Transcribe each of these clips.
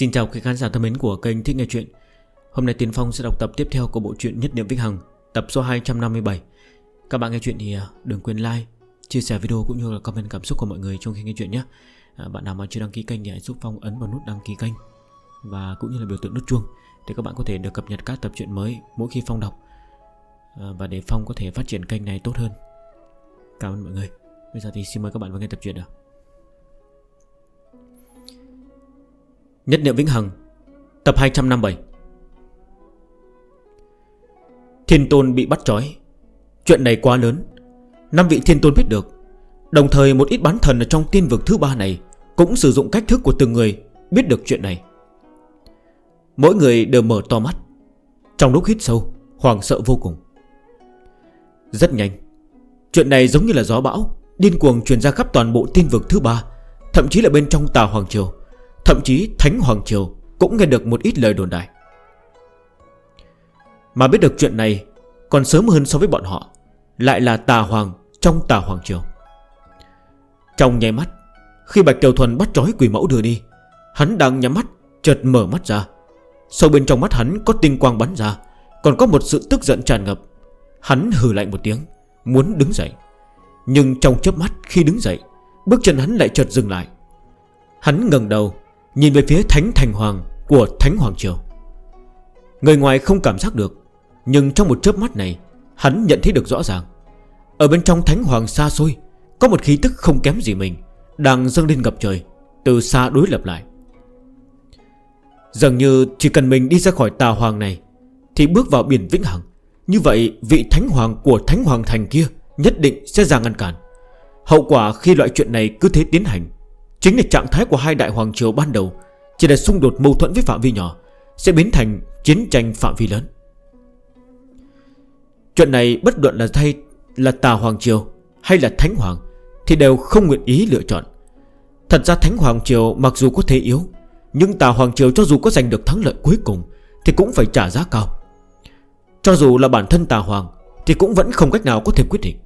Xin chào quý khán giả thân mến của kênh Thích Nghe Chuyện. Hôm nay Tiến Phong sẽ đọc tập tiếp theo của bộ truyện Nhất Niệm Vĩnh Hằng Tập số 257 Các bạn nghe chuyện thì à, đừng quên like, chia sẻ video cũng như là comment cảm xúc của mọi người trong khi nghe chuyện nhé. À, bạn nào mà chưa đăng ký kênh thì hãy giúp Phong ấn vào nút đăng ký kênh Và cũng như là biểu tượng nút chuông Để các bạn có thể được cập nhật các tập truyện mới mỗi khi Phong đọc. À, và để Phong có thể phát triển kênh này tốt hơn. Cảm ơn mọi người. Bây giờ thì xin mời các bạn vào nghe tập truyện nào. Nhất niệm Vĩnh Hằng, Tập 257 Thiên tôn bị bắt trói. Chuyện này quá lớn. Năm vị thiên tôn biết được. Đồng thời một ít bán thần ở trong tiên vực thứ ba này Cũng sử dụng cách thức của từng người Biết được chuyện này. Mỗi người đều mở to mắt. Trong lúc hít sâu Hoàng sợ vô cùng. Rất nhanh. Chuyện này giống như là gió bão, Điên cuồng truyền ra khắp toàn bộ tiên vực thứ ba, Thậm chí là bên trong tà Hoàng Triều. Thậm chí Thánh Hoàng Triều Cũng nghe được một ít lời đồn đại. Mà biết được chuyện này, Còn sớm hơn so với bọn họ, Lại là tà hoàng trong tà hoàng triều. Trong nháy mắt, Khi Bạch Kiều Thuần bắt trói quỷ mẫu đưa đi, Hắn đang nhắm mắt, Chợt mở mắt ra. Sâu bên trong mắt hắn có tinh quang bắn ra, Còn có một sự tức giận tràn ngập. Hắn hừ lạnh một tiếng, Muốn đứng dậy. Nhưng trong chớp mắt khi đứng dậy, Bước chân hắn lại chợt dừng lại. Hắn ngần đầu Nhìn về phía Thánh Thành Hoàng Của Thánh Hoàng Triều. Người ngoài không cảm giác được, Nhưng trong một chớp mắt này, Hắn nhận thấy được rõ ràng. Ở bên trong Thánh Hoàng xa xôi, Có một khí tức không kém gì mình, Đang dâng lên ngập trời, Từ xa đối lập lại. Dường như chỉ cần mình đi ra khỏi tà hoàng này, Thì bước vào biển Vĩnh Hằng. Như vậy, vị Thánh Hoàng của Thánh Hoàng Thành kia Nhất định sẽ ra ngăn cản. Hậu quả khi loại chuyện này cứ thế tiến hành Chính là trạng thái của hai đại hoàng triều ban đầu, Chỉ là xung đột mâu thuẫn với phạm vi nhỏ, Sẽ biến thành chiến tranh phạm vi lớn. Chuyện này bất luận là thay là tà hoàng triều hay là thánh hoàng Thì đều không nguyện ý lựa chọn. Thật ra thánh hoàng triều mặc dù có thế yếu, Nhưng tà hoàng triều cho dù có giành được thắng lợi cuối cùng Thì cũng phải trả giá cao. Cho dù là bản thân tà hoàng Thì cũng vẫn không cách nào có thể quyết định.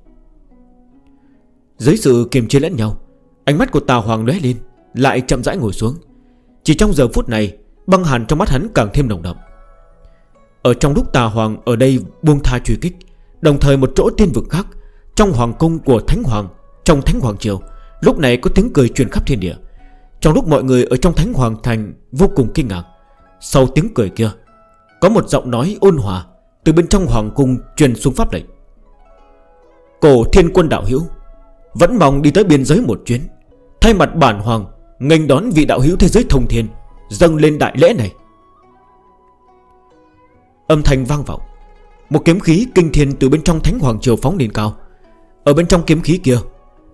Dưới sự kiềm chế lẫn nhau Ánh mắt của Tào Hoàng lóe lên, Lại chậm rãi ngồi xuống. Chỉ trong giờ phút này, Băng hàn trong mắt hắn càng thêm nồng đậm. Ở trong lúc Tà Hoàng ở đây buông tha truy kích, Đồng thời một chỗ tiên vực khác, Trong hoàng cung của Thánh Hoàng, Trong Thánh Hoàng Triều, Lúc này có tiếng cười truyền khắp thiên địa. Trong lúc mọi người ở trong Thánh Hoàng Thành Vô cùng kinh ngạc, Sau tiếng cười kia, Có một giọng nói ôn hòa Từ bên trong hoàng cung truyền xuống pháp lệnh. Cổ thiên quân đạo hữu vẫn mong đi tới biên giới một chuyến. Thay mặt bản hoàng, nghênh đón vị đạo hữu thế giới thông thiên, Dâng lên đại lễ này. Âm thanh vang vọng. Một kiếm khí kinh thiên từ bên trong thánh hoàng triều phóng lên cao. Ở bên trong kiếm khí kia,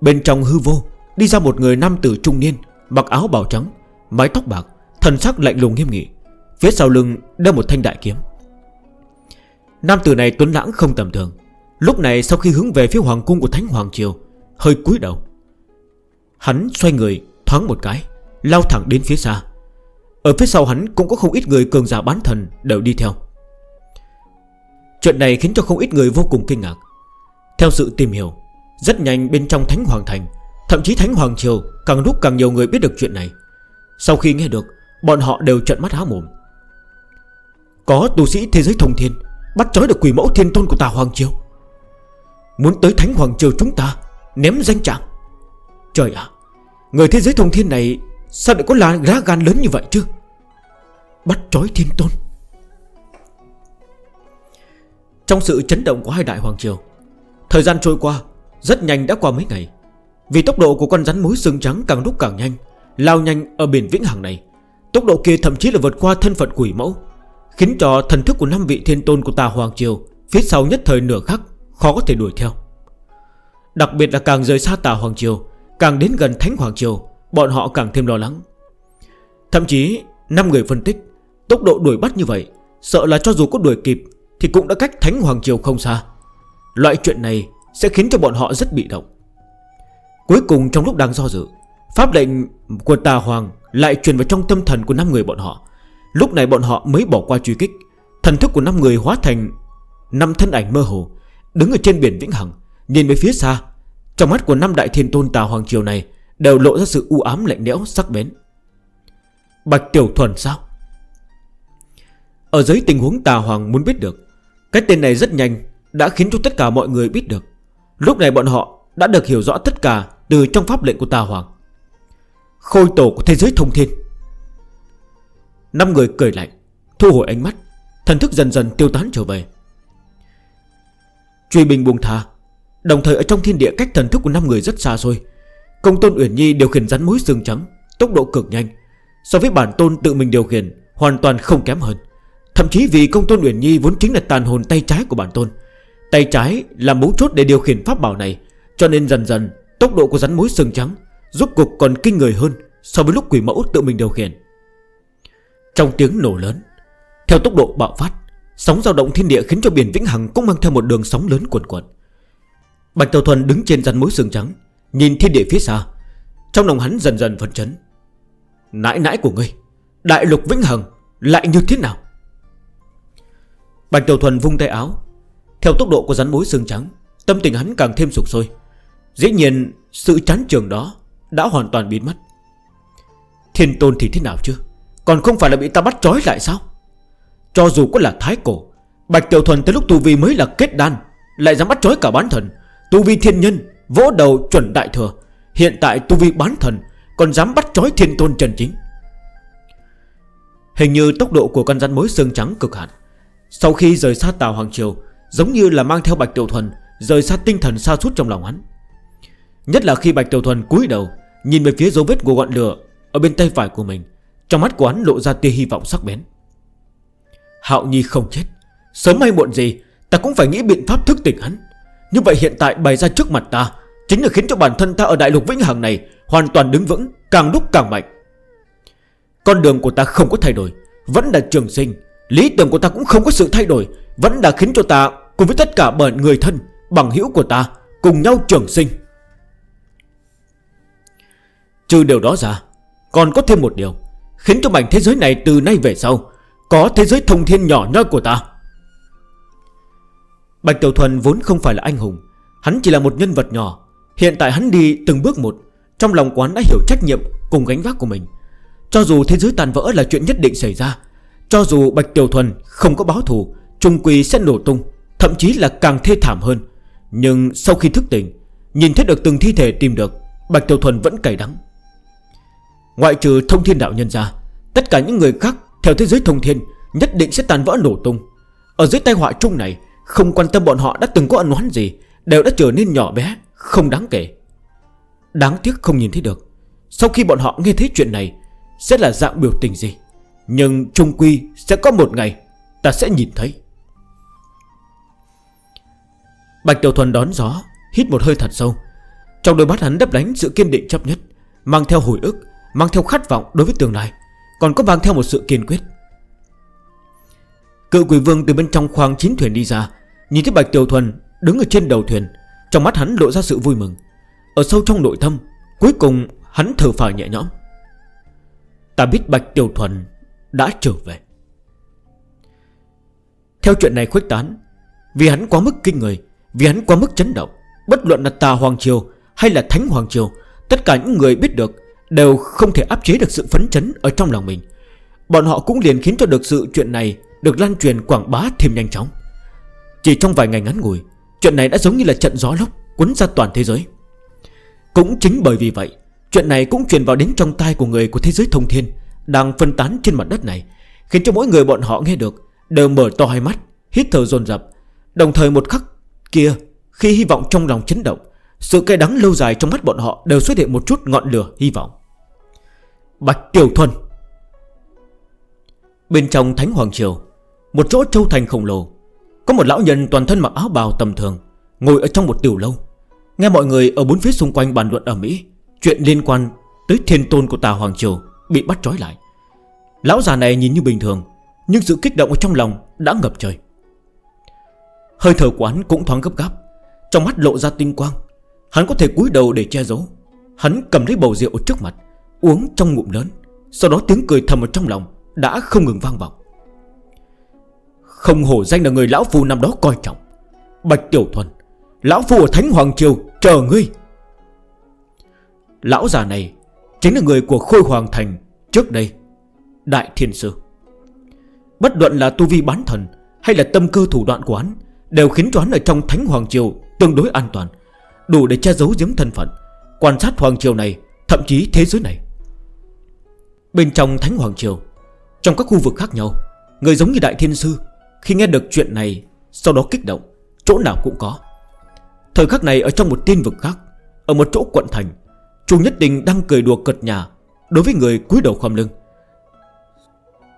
Bên trong hư vô, Đi ra một người nam tử trung niên, Mặc áo bào trắng, Mái tóc bạc, Thần sắc lạnh lùng nghiêm nghị. Phía sau lưng đeo một thanh đại kiếm. Nam tử này tuấn lãng không tầm thường. Lúc này sau khi hướng về phía hoàng cung của Thánh Hoàng Triều hơi cúi đầu. Hắn xoay người, thoáng một cái, Lao thẳng đến phía xa. Ở phía sau hắn cũng có không ít người cường giả bán thần Đều đi theo. Chuyện này khiến cho không ít người vô cùng kinh ngạc. Theo sự tìm hiểu, Rất nhanh bên trong Thánh Hoàng Thành, Thậm chí Thánh Hoàng Triều Càng lúc càng nhiều người biết được chuyện này. Sau khi nghe được, Bọn họ đều trận mắt há mồm. Có tu sĩ thế giới thông thiên, Bắt trói được quỷ mẫu thiên tôn của tà Hoàng Triều. Muốn tới Thánh Hoàng Triều chúng ta Ném danh chàng. Trời ạ, Người thế giới thông thiên này Sao lại có lá gan lớn như vậy chứ? Bắt trói thiên tôn. Trong sự chấn động của hai đại hoàng triều, Thời gian trôi qua Rất nhanh đã qua mấy ngày. Vì tốc độ của con rắn mối xương trắng càng lúc càng nhanh, Lao nhanh ở biển Vĩnh Hằng này. Tốc độ kia thậm chí là vượt qua thân phận quỷ mẫu, Khiến cho thần thức của 5 vị thiên tôn của tà Hoàng Triều Phía sau nhất thời nửa khắc Khó có thể đuổi theo. Đặc biệt là càng rời xa tà Hoàng Triều, Càng đến gần Thánh Hoàng Triều, Bọn họ càng thêm lo lắng. Thậm chí 5 người phân tích, Tốc độ đuổi bắt như vậy, Sợ là cho dù có đuổi kịp, Thì cũng đã cách Thánh Hoàng Triều không xa. Loại chuyện này sẽ khiến cho bọn họ rất bị động. Cuối cùng trong lúc đang do dự, Pháp lệnh của tà Hoàng Lại truyền vào trong tâm thần của 5 người bọn họ. Lúc này bọn họ mới bỏ qua truy kích, Thần thức của 5 người hóa thành 5 thân ảnh mơ hồ, Đứng ở trên biển Vĩnh Hằng. Nhìn về phía xa, Trong mắt của năm đại thiên tôn Tào Hoàng Triều này Đều lộ ra sự u ám lạnh lẽo sắc bén. Bạch Tiểu Thuần sao? Ở dưới tình huống Tà Hoàng muốn biết được, Cái tên này rất nhanh Đã khiến cho tất cả mọi người biết được. Lúc này bọn họ đã được hiểu rõ tất cả Từ trong pháp lệnh của Tà Hoàng. Khôi tổ của thế giới thông thiên. Năm người cười lạnh, Thu hồi ánh mắt, Thần thức dần dần tiêu tán trở về. Truy binh buông thả Đồng thời ở trong thiên địa cách thần thức của năm người rất xa xôi. Công tôn Uyển Nhi điều khiển rắn mối xương trắng, Tốc độ cực nhanh. So với bản tôn tự mình điều khiển, Hoàn toàn không kém hơn. Thậm chí vì công tôn Uyển Nhi vốn chính là tàn hồn tay trái của bản tôn. Tay trái là mấu chốt để điều khiển pháp bảo này, Cho nên dần dần, Tốc độ của rắn mối sừng trắng Rốt cục còn kinh người hơn So với lúc quỷ mẫu tự mình điều khiển. Trong tiếng nổ lớn, Theo tốc độ bạo phát, Sóng dao động thiên địa khiến cho biển Vĩnh Hằng Cũng mang theo một đường sóng lớn cuồn cuộn. Bạch Tàu Thuần đứng trên rắn mối sương trắng, Nhìn thiên địa phía xa. Trong lòng hắn dần dần phấn chấn. Nãi nãi của ngươi, Đại lục vĩnh hằng lại như thế nào? Bạch Tiểu Thuần vung tay áo. Theo tốc độ của rắn mối xương trắng, Tâm tình hắn càng thêm sụp sôi. Dĩ nhiên, sự chán trường đó Đã hoàn toàn biến mất. Thiên tôn thì thế nào chứ? Còn không phải là bị ta bắt trói lại sao? Cho dù có là thái cổ, Bạch Tiểu Thuần tới lúc tu vi mới là kết đan, Lại dám bắt trói cả bán thần Tu vi thiên nhân, Vỗ đầu chuẩn đại thừa. Hiện tại tu vi bán thần, Còn dám bắt trói thiên tôn trần chính. Hình như tốc độ của con rắn mối xương trắng cực hạn. Sau khi rời xa Tàu Hoàng Triều, Giống như là mang theo Bạch Tiểu Thuần, Rời xa tinh thần xa suốt trong lòng hắn. Nhất là khi Bạch Tiểu Thuần cúi đầu, Nhìn về phía dấu vết của ngọn lửa Ở bên tay phải của mình, Trong mắt của hắn lộ ra tia hy vọng sắc bén. Hạo Nhi không chết. Sớm hay muộn gì, Ta cũng phải nghĩ biện pháp thức tỉnh hắn. Như vậy hiện tại bày ra trước mặt ta, Chính là khiến cho bản thân ta ở đại lục vĩnh hằng này Hoàn toàn đứng vững, càng lúc càng mạnh. Con đường của ta không có thay đổi, Vẫn là trường sinh. Lý tưởng của ta cũng không có sự thay đổi, Vẫn đã khiến cho ta cùng với tất cả bởi người thân Bằng hữu của ta Cùng nhau trường sinh. Trừ điều đó ra, Còn có thêm một điều, Khiến cho mảnh thế giới này từ nay về sau Có thế giới thông thiên nhỏ nhoi của ta. Bạch Tiểu Thuần vốn không phải là anh hùng, Hắn chỉ là một nhân vật nhỏ. Hiện tại hắn đi từng bước một, Trong lòng quán đã hiểu trách nhiệm cùng gánh vác của mình. Cho dù thế giới tàn vỡ là chuyện nhất định xảy ra, Cho dù Bạch Tiểu Thuần không có báo thù, Trung Quỳ sẽ nổ tung, Thậm chí là càng thê thảm hơn. Nhưng sau khi thức tỉnh, Nhìn thấy được từng thi thể tìm được, Bạch Tiểu Thuần vẫn cày đắng. Ngoại trừ thông thiên đạo nhân ra, Tất cả những người khác theo thế giới thông thiên Nhất định sẽ tàn vỡ nổ tung. Ở dưới tai họa trung này không quan tâm bọn họ đã từng có ẩn oán gì, Đều đã trở nên nhỏ bé, Không đáng kể. Đáng tiếc không nhìn thấy được, Sau khi bọn họ nghe thấy chuyện này, Sẽ là dạng biểu tình gì? Nhưng trung quy sẽ có một ngày, Ta sẽ nhìn thấy. Bạch Tiểu Thuần đón gió, Hít một hơi thật sâu. Trong đôi mắt hắn đấp đánh sự kiên định chấp nhất, Mang theo hồi ức, Mang theo khát vọng đối với tương lai, Còn có mang theo một sự kiên quyết. Cựu quỷ vương từ bên trong khoang chín thuyền đi ra Nhìn thấy Bạch Tiểu Thuần đứng ở trên đầu thuyền, Trong mắt hắn lộ ra sự vui mừng. Ở sâu trong nội tâm, Cuối cùng hắn thở phào nhẹ nhõm. Ta biết Bạch Tiểu Thuần đã trở về. Theo chuyện này khuếch tán, Vì hắn quá mức kinh người, Vì hắn quá mức chấn động, Bất luận là Tà Hoàng Triều hay là Thánh Hoàng Triều, Tất cả những người biết được Đều không thể áp chế được sự phấn chấn ở trong lòng mình. Bọn họ cũng liền khiến cho được sự chuyện này Được lan truyền quảng bá thêm nhanh chóng. Chỉ trong vài ngày ngắn ngủi, Chuyện này đã giống như là trận gió lốc Quấn ra toàn thế giới. Cũng chính bởi vì vậy, Chuyện này cũng truyền vào đến trong tai của người của thế giới thông thiên, Đang phân tán trên mặt đất này, Khiến cho mỗi người bọn họ nghe được, Đều mở to hai mắt, Hít thở dồn dập. Đồng thời một khắc kia, Khi hy vọng trong lòng chấn động, Sự cay đắng lâu dài trong mắt bọn họ Đều xuất hiện một chút ngọn lửa hy vọng. Bạch Tiểu Thuần. Bên trong Thánh Hoàng Triều, Một chỗ châu thành khổng lồ có một lão nhân toàn thân mặc áo bào tầm thường, Ngồi ở trong một tiểu lâu. Nghe mọi người ở bốn phía xung quanh bàn luận ở Mỹ, Chuyện liên quan tới thiên tôn của Tà Hoàng Triều Bị bắt trói lại. Lão già này nhìn như bình thường, Nhưng sự kích động ở trong lòng đã ngập trời. Hơi thở quán cũng thoáng gấp gáp, Trong mắt lộ ra tinh quang. Hắn có thể cúi đầu để che giấu. Hắn cầm lấy bầu rượu trước mặt, Uống trong ngụm lớn, Sau đó tiếng cười thầm ở trong lòng Đã không ngừng vang vọng. Không hổ danh là người lão phu năm đó coi trọng. Bạch Tiểu Thuần, Lão phu ở Thánh Hoàng Triều chờ ngươi. Lão già này Chính là người của Khôi Hoàng Thành Trước đây, Đại Thiên Sư. Bất luận là tu vi bán thần Hay là tâm cơ thủ đoạn của hắn, Đều khiến cho hắn ở trong Thánh Hoàng Triều Tương đối an toàn, Đủ để che giấu giếm thân phận, Quan sát Hoàng Triều này, Thậm chí thế giới này. Bên trong Thánh Hoàng Triều, Trong các khu vực khác nhau, Người giống như Đại Thiên Sư khi nghe được chuyện này, Sau đó kích động, Chỗ nào cũng có. Thời khắc này ở trong một tiên vực khác, Ở một chỗ quận thành Chú Nhất định đang cười đùa cật nhà Đối với người cúi đầu khom lưng.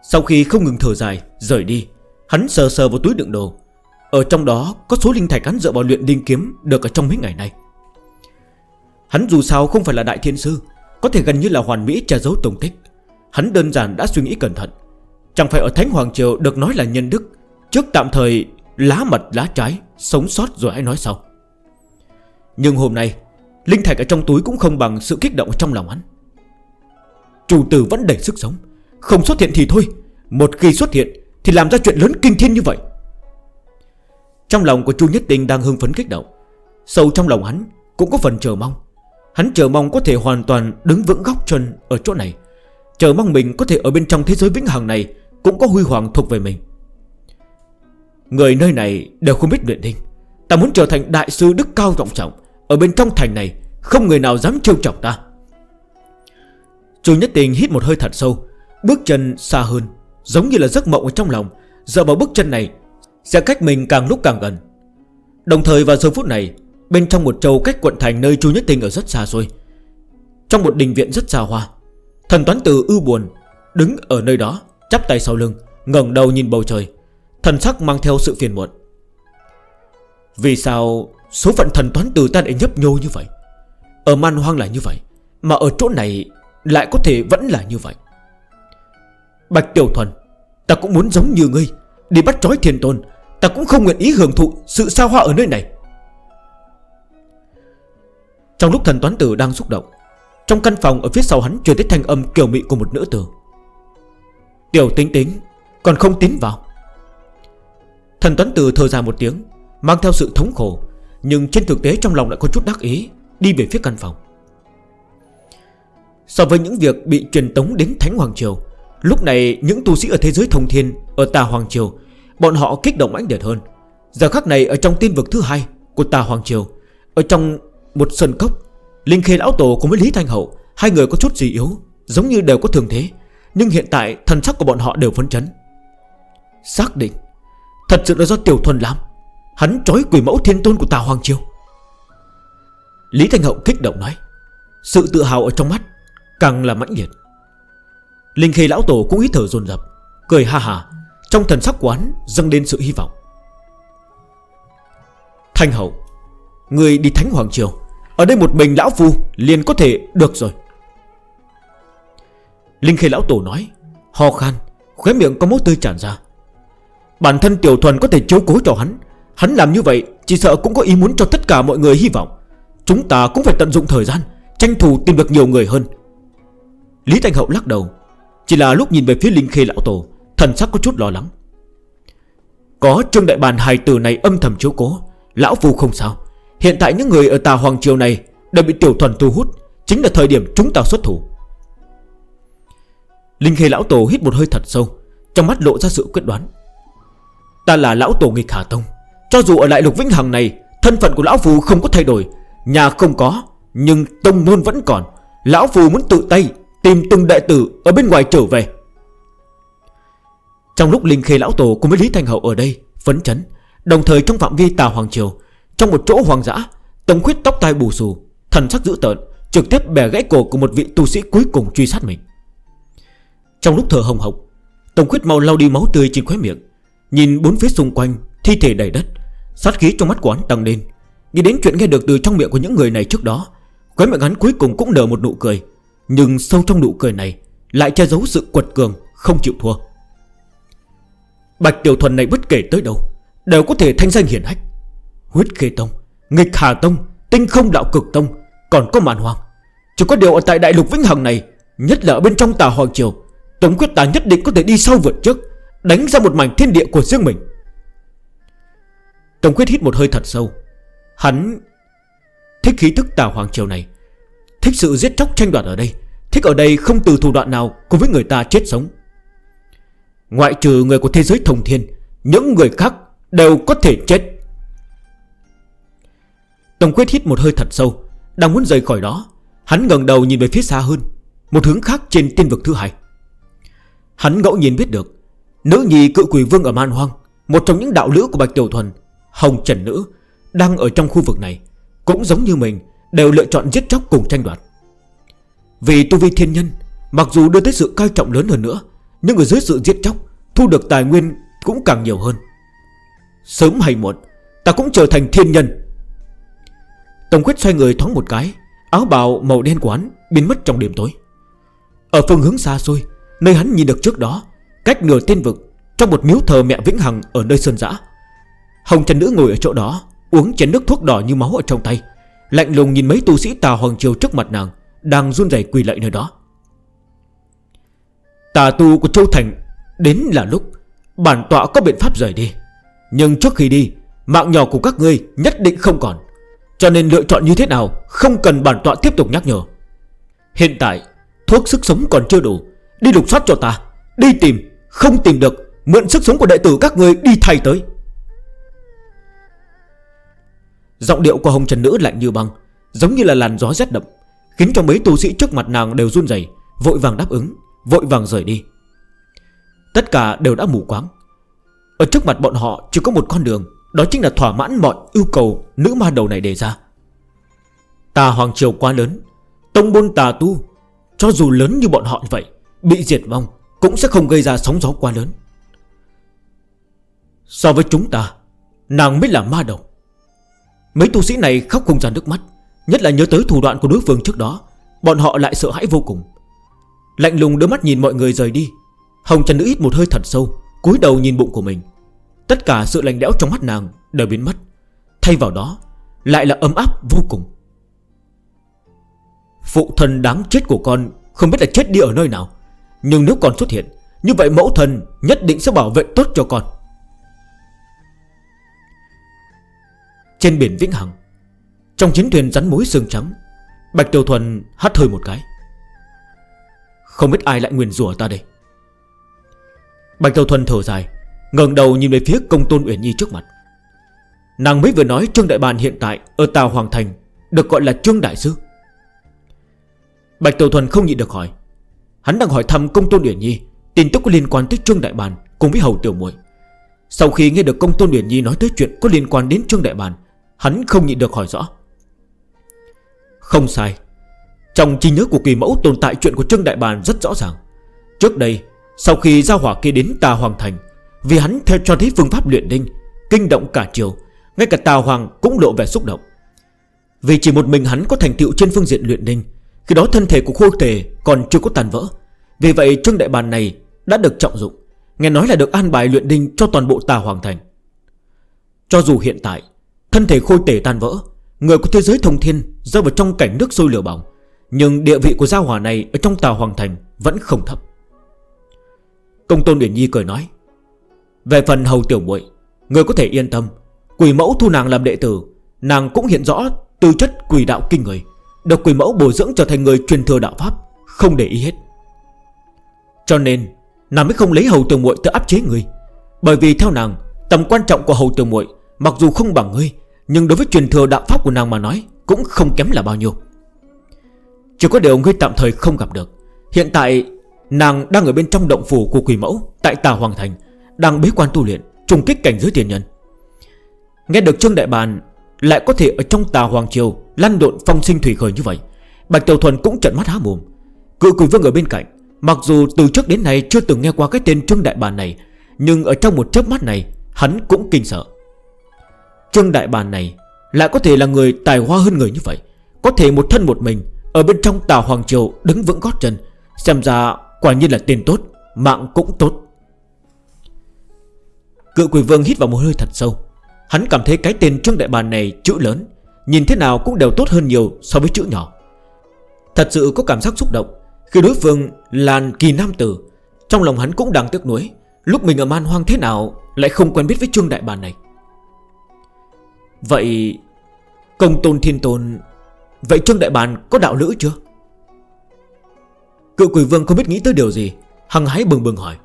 Sau khi không ngừng thở dài, Rời đi, Hắn sờ sờ vào túi đựng đồ. Ở trong đó có số linh thạch hắn dựa vào luyện đinh kiếm Được ở trong mấy ngày này. Hắn dù sao không phải là đại thiên sư, Có thể gần như là hoàn mỹ che giấu tông tích. Hắn đơn giản đã suy nghĩ cẩn thận. Chẳng phải ở Thánh Hoàng Triều được nói là nhân đức Trước tạm thời, lá mật, lá trái Sống sót rồi hãy nói sau. Nhưng hôm nay, Linh thạch ở trong túi cũng không bằng sự kích động trong lòng hắn. Chủ tử vẫn đầy sức sống, Không xuất hiện thì thôi, Một khi xuất hiện thì làm ra chuyện lớn kinh thiên như vậy. Trong lòng của Chu Nhất Tinh đang hưng phấn kích động, Sâu trong lòng hắn cũng có phần chờ mong. Hắn chờ mong có thể hoàn toàn đứng vững góc chân ở chỗ này, Chờ mong mình có thể ở bên trong thế giới vĩnh hằng này Cũng có huy hoàng thuộc về mình. Người nơi này đều không biết luyện hình Ta muốn trở thành đại sư đức cao rộng trọng. Ở bên trong thành này, Không người nào dám trêu trọng ta. Chu Nhất Tình hít một hơi thật sâu. Bước chân xa hơn, Giống như là giấc mộng ở trong lòng. Giờ vào bước chân này, Sẽ cách mình càng lúc càng gần. Đồng thời vào giờ phút này, Bên trong một châu cách quận thành nơi Chu Nhất Tình ở rất xa xôi. Trong một đình viện rất xa hoa, Thần toán tử ưu buồn Đứng ở nơi đó, Chắp tay sau lưng, ngẩng đầu nhìn bầu trời. Thần sắc mang theo sự phiền muộn. Vì sao Số phận thần toán từ ta lại nhấp nhô như vậy? Ở man hoang là như vậy, Mà ở chỗ này lại có thể vẫn là như vậy. Bạch Tiểu Thuần, Ta cũng muốn giống như ngươi, Đi bắt trói thiền tôn, Ta cũng không nguyện ý hưởng thụ sự sao hoa ở nơi này. Trong lúc thần toán tử đang xúc động, Trong căn phòng ở phía sau hắn Truyền tới thanh âm kiểu mị của một nữ tử. Tiểu tính tính Còn không tín vào? Thần Tuấn Từ thơ ra một tiếng, Mang theo sự thống khổ, Nhưng trên thực tế trong lòng lại có chút đắc ý, Đi về phía căn phòng. So với những việc bị truyền tống đến Thánh Hoàng Triều, Lúc này những tu sĩ ở thế giới thông thiên, Ở Tà Hoàng Triều, Bọn họ kích động mãnh liệt hơn. Giờ khắc này ở trong tiên vực thứ hai Của Tà Hoàng Triều, Ở trong một sân cốc, Linh Khê Lão Tổ cùng với Lý Thanh Hậu, Hai người có chút gì yếu, Giống như đều có thường thế, Nhưng hiện tại thần sắc của bọn họ đều phấn chấn. Xác định Thật sự là do Tiểu Thuần làm. Hắn trói quỷ mẫu thiên tôn của Tà Hoàng Triều. Lý Thanh Hậu kích động nói. Sự tự hào ở trong mắt Càng là mãnh liệt. Linh khê lão tổ cũng hít thở dồn dập, Cười ha ha Trong thần sắc quán dâng lên sự hy vọng. Thanh Hậu, Người đi Thánh Hoàng Triều. Ở đây một mình lão phu liền có thể được rồi. Linh khê lão tổ nói, Ho khan, Khóe miệng có mốt tươi tràn ra. Bản thân Tiểu Thuần có thể chiếu cố cho hắn. Hắn làm như vậy, chỉ sợ cũng có ý muốn cho tất cả mọi người hy vọng. Chúng ta cũng phải tận dụng thời gian, Tranh thủ tìm được nhiều người hơn. Lý Thanh Hậu lắc đầu. Chỉ là lúc nhìn về phía Linh Khê Lão Tổ, Thần sắc có chút lo lắng. Có Trương Đại Bàn hài tử này âm thầm chiếu cố. Lão Phu không sao. Hiện tại những người ở tà Hoàng Triều này Đã bị Tiểu Thuần thu hút, Chính là thời điểm chúng ta xuất thủ. Linh Khê Lão Tổ hít một hơi thật sâu, Trong mắt lộ ra sự quyết đoán. Ta là lão tổ nghịch Hà Tông. Cho dù ở lại lục vĩnh hằng này, Thân phận của lão phù không có thay đổi. Nhà không có, Nhưng tông môn vẫn còn. Lão phù muốn tự tay Tìm từng đệ tử ở bên ngoài trở về. Trong lúc Linh Khê Lão Tổ cùng với Lý thanh Hậu ở đây, Phấn chấn, Đồng thời trong phạm vi Tà Hoàng Triều, Trong một chỗ hoàng dã tông khuyết tóc tai bù xù, Thần sắc dữ tợn, Trực tiếp bẻ gãy cổ của một vị tu sĩ cuối cùng truy sát mình. Trong lúc thở hồng hộc tông khuyết mau lau đi máu tươi trên khóe miệng Nhìn bốn phía xung quanh Thi thể đầy đất Sát khí trong mắt của hắn tăng lên. Nghĩ đến chuyện nghe được từ trong miệng của những người này trước đó Khói miệng hắn cuối cùng cũng nở một nụ cười. Nhưng sâu trong nụ cười này Lại che giấu sự quật cường Không chịu thua. Bạch Tiểu Thuần này bất kể tới đâu Đều có thể thanh danh hiển hách. Huyết Khê Tông, Nghịch Hà Tông Tinh Không Đạo Cực Tông Còn có Màn Hoàng. Chỉ có điều ở tại Đại Lục Vĩnh Hằng này Nhất là ở bên trong tà Hoàng Triều Tổng quyết tà nhất định có thể đi sau vượt trước. Đánh ra một mảnh thiên địa của riêng mình. Tổng quyết hít một hơi thật sâu. Hắn Thích khí thức tà hoàng triều này, Thích sự giết chóc tranh đoạt ở đây, Thích ở đây không từ thủ đoạn nào Cùng với người ta chết sống. Ngoại trừ người của thế giới thông thiên, Những người khác đều có thể chết. Tổng quyết hít một hơi thật sâu, Đang muốn rời khỏi đó, Hắn gần đầu nhìn về phía xa hơn, Một hướng khác trên tiên vực thứ hai. Hắn ngẫu nhiên biết được Nữ nhì cự quỷ vương ở Man Hoang, Một trong những đạo lữ của Bạch Tiểu Thuần, Hồng Trần Nữ, Đang ở trong khu vực này, Cũng giống như mình, Đều lựa chọn giết chóc cùng tranh đoạt. Vì tu vi thiên nhân, Mặc dù đưa tới sự cao trọng lớn hơn nữa, Nhưng ở dưới sự giết chóc, Thu được tài nguyên cũng càng nhiều hơn. Sớm hay muộn, Ta cũng trở thành thiên nhân. Tổng quyết xoay người thoáng một cái, Áo bào màu đen quán Biến mất trong đêm tối. Ở phương hướng xa xôi, Nơi hắn nhìn được trước đó Cách nửa tiên vực, Trong một miếu thờ mẹ Vĩnh Hằng ở nơi sơn giã. Hồng Trần Nữ ngồi ở chỗ đó, Uống chén nước thuốc đỏ như máu ở trong tay, Lạnh lùng nhìn mấy tu sĩ tà hoàng triều trước mặt nàng, Đang run rẩy quỳ lệ nơi đó. Tà tu của Châu Thành, Đến là lúc, Bản tọa có biện pháp rời đi. Nhưng trước khi đi, Mạng nhỏ của các ngươi nhất định không còn. Cho nên lựa chọn như thế nào, Không cần bản tọa tiếp tục nhắc nhở. Hiện tại, thuốc sức sống còn chưa đủ, Đi lục soát cho ta, Đi tìm không tìm được, Mượn sức sống của đệ tử các người đi thay tới. Giọng điệu của hồng trần nữ lạnh như băng, Giống như là làn gió rét đậm, Khiến cho mấy tu sĩ trước mặt nàng đều run dày Vội vàng đáp ứng, Vội vàng rời đi. Tất cả đều đã mù quáng. Ở trước mặt bọn họ chỉ có một con đường, Đó chính là thỏa mãn mọi yêu cầu Nữ ma đầu này đề ra. Tà Hoàng Triều quá lớn, Tông môn tà tu, Cho dù lớn như bọn họ vậy, Bị diệt vong cũng sẽ không gây ra sóng gió quá lớn. So với chúng ta, Nàng mới là ma đồng Mấy tu sĩ này khóc cùng ra nước mắt, Nhất là nhớ tới thủ đoạn của đối phương trước đó, Bọn họ lại sợ hãi vô cùng. Lạnh lùng đôi mắt nhìn mọi người rời đi, Hồng Trần Nữ ít một hơi thật sâu, cúi đầu nhìn bụng của mình. Tất cả sự lạnh lẽo trong mắt nàng đều biến mất. Thay vào đó, Lại là ấm áp vô cùng. Phụ thân đáng chết của con Không biết là chết đi ở nơi nào. Nhưng nếu còn xuất hiện, Như vậy mẫu thần nhất định sẽ bảo vệ tốt cho con. Trên biển Vĩnh Hằng, Trong chiến thuyền rắn mối xương trắng, Bạch Tiểu Thuần hắt hơi một cái. Không biết ai lại nguyền rủa ta đây? Bạch Tiểu Thuần thở dài ngần đầu nhìn về phía công tôn Uyển Nhi trước mặt. Nàng mới vừa nói Trương Đại Bàn hiện tại ở Tàu Hoàng Thành, Được gọi là Trương Đại Sư. Bạch Tiểu Thuần không nhịn được hỏi Hắn đang hỏi thăm công tôn Uyển Nhi. Tin tức có liên quan tới Trương Đại Bàn Cùng với Hầu Tiểu Muội. Sau khi nghe được công tôn Uyển Nhi nói tới chuyện Có liên quan đến Trương Đại Bàn, Hắn không nhịn được hỏi rõ. Không sai. Trong trí nhớ của kỳ mẫu tồn tại chuyện của Trương Đại Bàn rất rõ ràng. Trước đây, Sau khi giao hỏa kia đến Tà Hoàng Thành, Vì hắn theo cho thấy phương pháp luyện đinh, Kinh động cả chiều Ngay cả Tà Hoàng cũng lộ vẻ xúc động. Vì chỉ một mình hắn có thành tựu trên phương diện luyện đinh khi đó thân thể của khôi tề còn chưa có tàn vỡ. Vì vậy trương đại bàn này đã được trọng dụng. Nghe nói là được an bài luyện đinh cho toàn bộ tà hoàng thành. Cho dù hiện tại, Thân thể khôi Tề tan vỡ, Người của thế giới thông thiên rơi vào trong cảnh nước sôi lửa bỏng, Nhưng địa vị của gia hỏa này Ở trong tà hoàng thành vẫn không thấp. Công tôn Điển Nhi cười nói, Về phần hầu tiểu muội, Người có thể yên tâm. Quỷ mẫu thu nàng làm đệ tử, Nàng cũng hiện rõ tư chất quỷ đạo kinh người. Được quỷ mẫu bồi dưỡng trở thành người truyền thừa đạo Pháp, Không để ý hết. Cho nên, Nàng mới không lấy hầu tiểu muội tự áp chế người. Bởi vì theo nàng, Tầm quan trọng của hầu tiểu muội, Mặc dù không bằng ngươi, Nhưng đối với truyền thừa đạo Pháp của nàng mà nói, Cũng không kém là bao nhiêu. Chỉ có điều ngươi tạm thời không gặp được. Hiện tại, nàng đang ở bên trong động phủ của quỷ mẫu Tại Tà Hoàng Thành, Đang bế quan tu luyện, Trùng kích cảnh giới tiền nhân. Nghe được Trương Đại Bàn, Lại có thể ở trong Tà Hoàng Triều Lăn lộn phong sinh thủy khởi như vậy, Bạch Tiểu Thuần cũng trận mắt há mồm. Cựu quỷ vương ở bên cạnh, Mặc dù từ trước đến nay chưa từng nghe qua cái tên Trương Đại Bàn này, Nhưng ở trong một chớp mắt này, Hắn cũng kinh sợ. Trương Đại Bàn này Lại có thể là người tài hoa hơn người như vậy, Có thể một thân một mình Ở bên trong Tàu Hoàng Triều đứng vững gót chân, Xem ra quả nhiên là tiền tốt, Mạng cũng tốt. Cựu quỷ vương hít vào một hơi thật sâu, Hắn cảm thấy cái tên Trương Đại Bàn này chữ lớn Nhìn thế nào cũng đều tốt hơn nhiều so với chữ nhỏ. Thật sự có cảm giác xúc động Khi đối phương là kỳ nam tử. Trong lòng hắn cũng đang tiếc nuối, Lúc mình ở man hoang thế nào Lại không quen biết với Trương Đại Bàn này. Vậy, Công tôn thiên tôn, Vậy Trương Đại Bàn có đạo lữ chưa? Cựu quỷ vương không biết nghĩ tới điều gì hằng hái bừng bừng hỏi.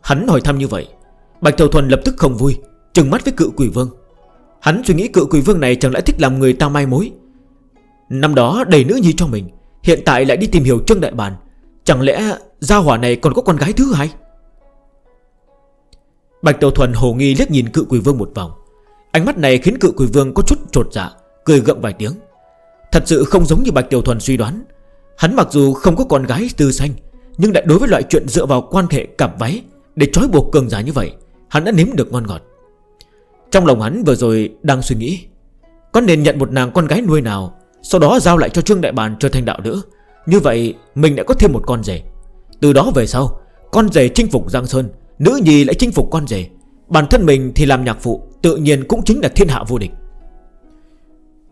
Hắn hỏi thăm như vậy, Bạch Thiều Thuần lập tức không vui, Trừng mắt với cựu quỷ vương. Hắn suy nghĩ cự quỷ vương này chẳng lẽ thích làm người ta mai mối? Năm đó đầy nữ nhi cho mình, Hiện tại lại đi tìm hiểu Trương Đại Bản. Chẳng lẽ gia hỏa này còn có con gái thứ hai? Bạch Tiểu Thuần hồ nghi liếc nhìn cự quỷ vương một vòng. Ánh mắt này khiến cự quỷ vương có chút trột dạ Cười gậm vài tiếng. Thật sự không giống như Bạch Tiểu Thuần suy đoán. Hắn mặc dù không có con gái tư xanh Nhưng lại đối với loại chuyện dựa vào quan hệ cặp váy Để trói buộc cường giả như vậy, Hắn đã nếm được ngon ngọt. Trong lòng hắn vừa rồi đang suy nghĩ, Có nên nhận một nàng con gái nuôi nào, Sau đó giao lại cho Trương Đại Bàn trở thành đạo nữ? Như vậy, mình đã có thêm một con rể. Từ đó về sau, Con rể chinh phục Giang Sơn, Nữ nhi lại chinh phục con rể. Bản thân mình thì làm nhạc phụ, Tự nhiên cũng chính là thiên hạ vô địch.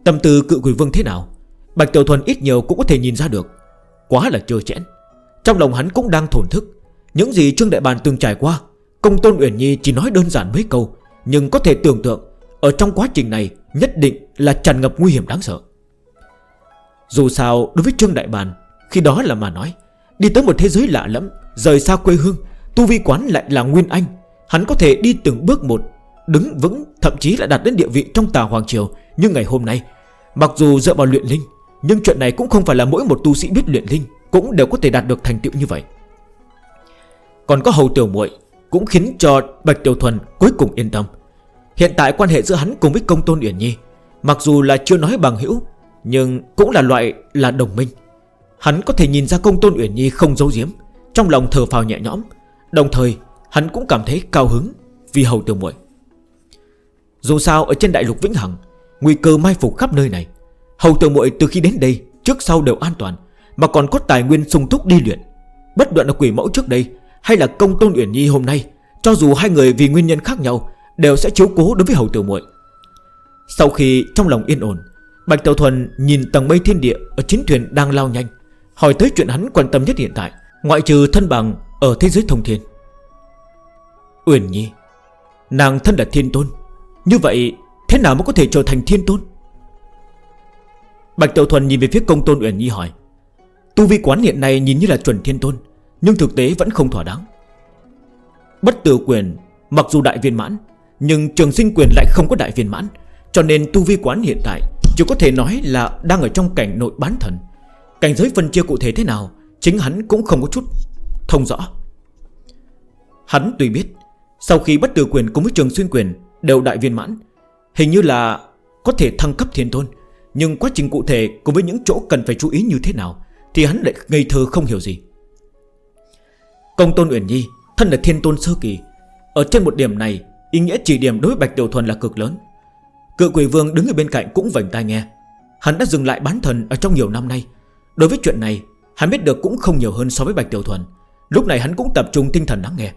Tâm tư cự quỷ vương thế nào? Bạch Tiểu Thuần ít nhiều cũng có thể nhìn ra được. Quá là trơ chẽn. Trong lòng hắn cũng đang thổn thức. Những gì Trương Đại Bàn từng trải qua, Công Tôn Uyển Nhi chỉ nói đơn giản mấy câu nhưng có thể tưởng tượng, Ở trong quá trình này nhất định là tràn ngập nguy hiểm đáng sợ. Dù sao, đối với Trương Đại Bàn, Khi đó là mà nói, Đi tới một thế giới lạ lẫm, Rời xa quê hương, Tu vi quán lại là Nguyên Anh, Hắn có thể đi từng bước một, Đứng vững, thậm chí là đạt đến địa vị trong tà Hoàng Triều Như ngày hôm nay. Mặc dù dựa vào luyện linh, Nhưng chuyện này cũng không phải là mỗi một tu sĩ biết luyện linh Cũng đều có thể đạt được thành tựu như vậy. Còn có hầu tiểu muội cũng khiến cho Bạch Tiểu Thuần cuối cùng yên tâm. Hiện tại quan hệ giữa hắn cùng với công tôn Uyển Nhi, Mặc dù là chưa nói bằng hữu, Nhưng cũng là loại là đồng minh. Hắn có thể nhìn ra công tôn Uyển Nhi không giấu giếm, Trong lòng thở phào nhẹ nhõm, Đồng thời hắn cũng cảm thấy cao hứng Vì hầu tiểu muội. Dù sao ở trên đại lục Vĩnh Hằng, Nguy cơ mai phục khắp nơi này, Hầu tiểu muội từ khi đến đây Trước sau đều an toàn, Mà còn có tài nguyên sung túc đi luyện. Bất đoạn là quỷ mẫu trước đây hay là công tôn Uyển Nhi hôm nay, Cho dù hai người vì nguyên nhân khác nhau, Đều sẽ chiếu cố đối với hầu tiểu muội. Sau khi trong lòng yên ổn, Bạch Tiểu Thuần nhìn tầng mây thiên địa Ở chiến thuyền đang lao nhanh, Hỏi tới chuyện hắn quan tâm nhất hiện tại, Ngoại trừ thân bằng ở thế giới thông thiên. Uyển Nhi, Nàng thân là thiên tôn, Như vậy thế nào mới có thể trở thành thiên tôn? Bạch Tiểu Thuần nhìn về phía công tôn Uyển Nhi hỏi, Tu vi quán hiện nay nhìn như là chuẩn thiên tôn nhưng thực tế vẫn không thỏa đáng. Bất tử quyền Mặc dù đại viên mãn, Nhưng trường sinh quyền lại không có đại viên mãn, Cho nên tu vi quán hiện tại Chỉ có thể nói là đang ở trong cảnh nội bán thần. Cảnh giới phân chia cụ thể thế nào, Chính hắn cũng không có chút thông rõ. Hắn tuy biết, Sau khi bất tử quyền cùng với trường xuyên quyền Đều đại viên mãn, Hình như là có thể thăng cấp thiên tôn, Nhưng quá trình cụ thể cùng với những chỗ cần phải chú ý như thế nào Thì hắn lại ngây thơ không hiểu gì. Công tôn Uyển Nhi, Thân là thiên tôn sơ kỳ. Ở trên một điểm này, Ý nghĩa chỉ điểm đối với Bạch Tiểu Thuần là cực lớn. Cựu quỷ vương đứng ở bên cạnh cũng vảnh tai nghe. Hắn đã dừng lại bán thần ở trong nhiều năm nay. Đối với chuyện này, Hắn biết được cũng không nhiều hơn so với Bạch Tiểu Thuần. Lúc này hắn cũng tập trung tinh thần lắng nghe.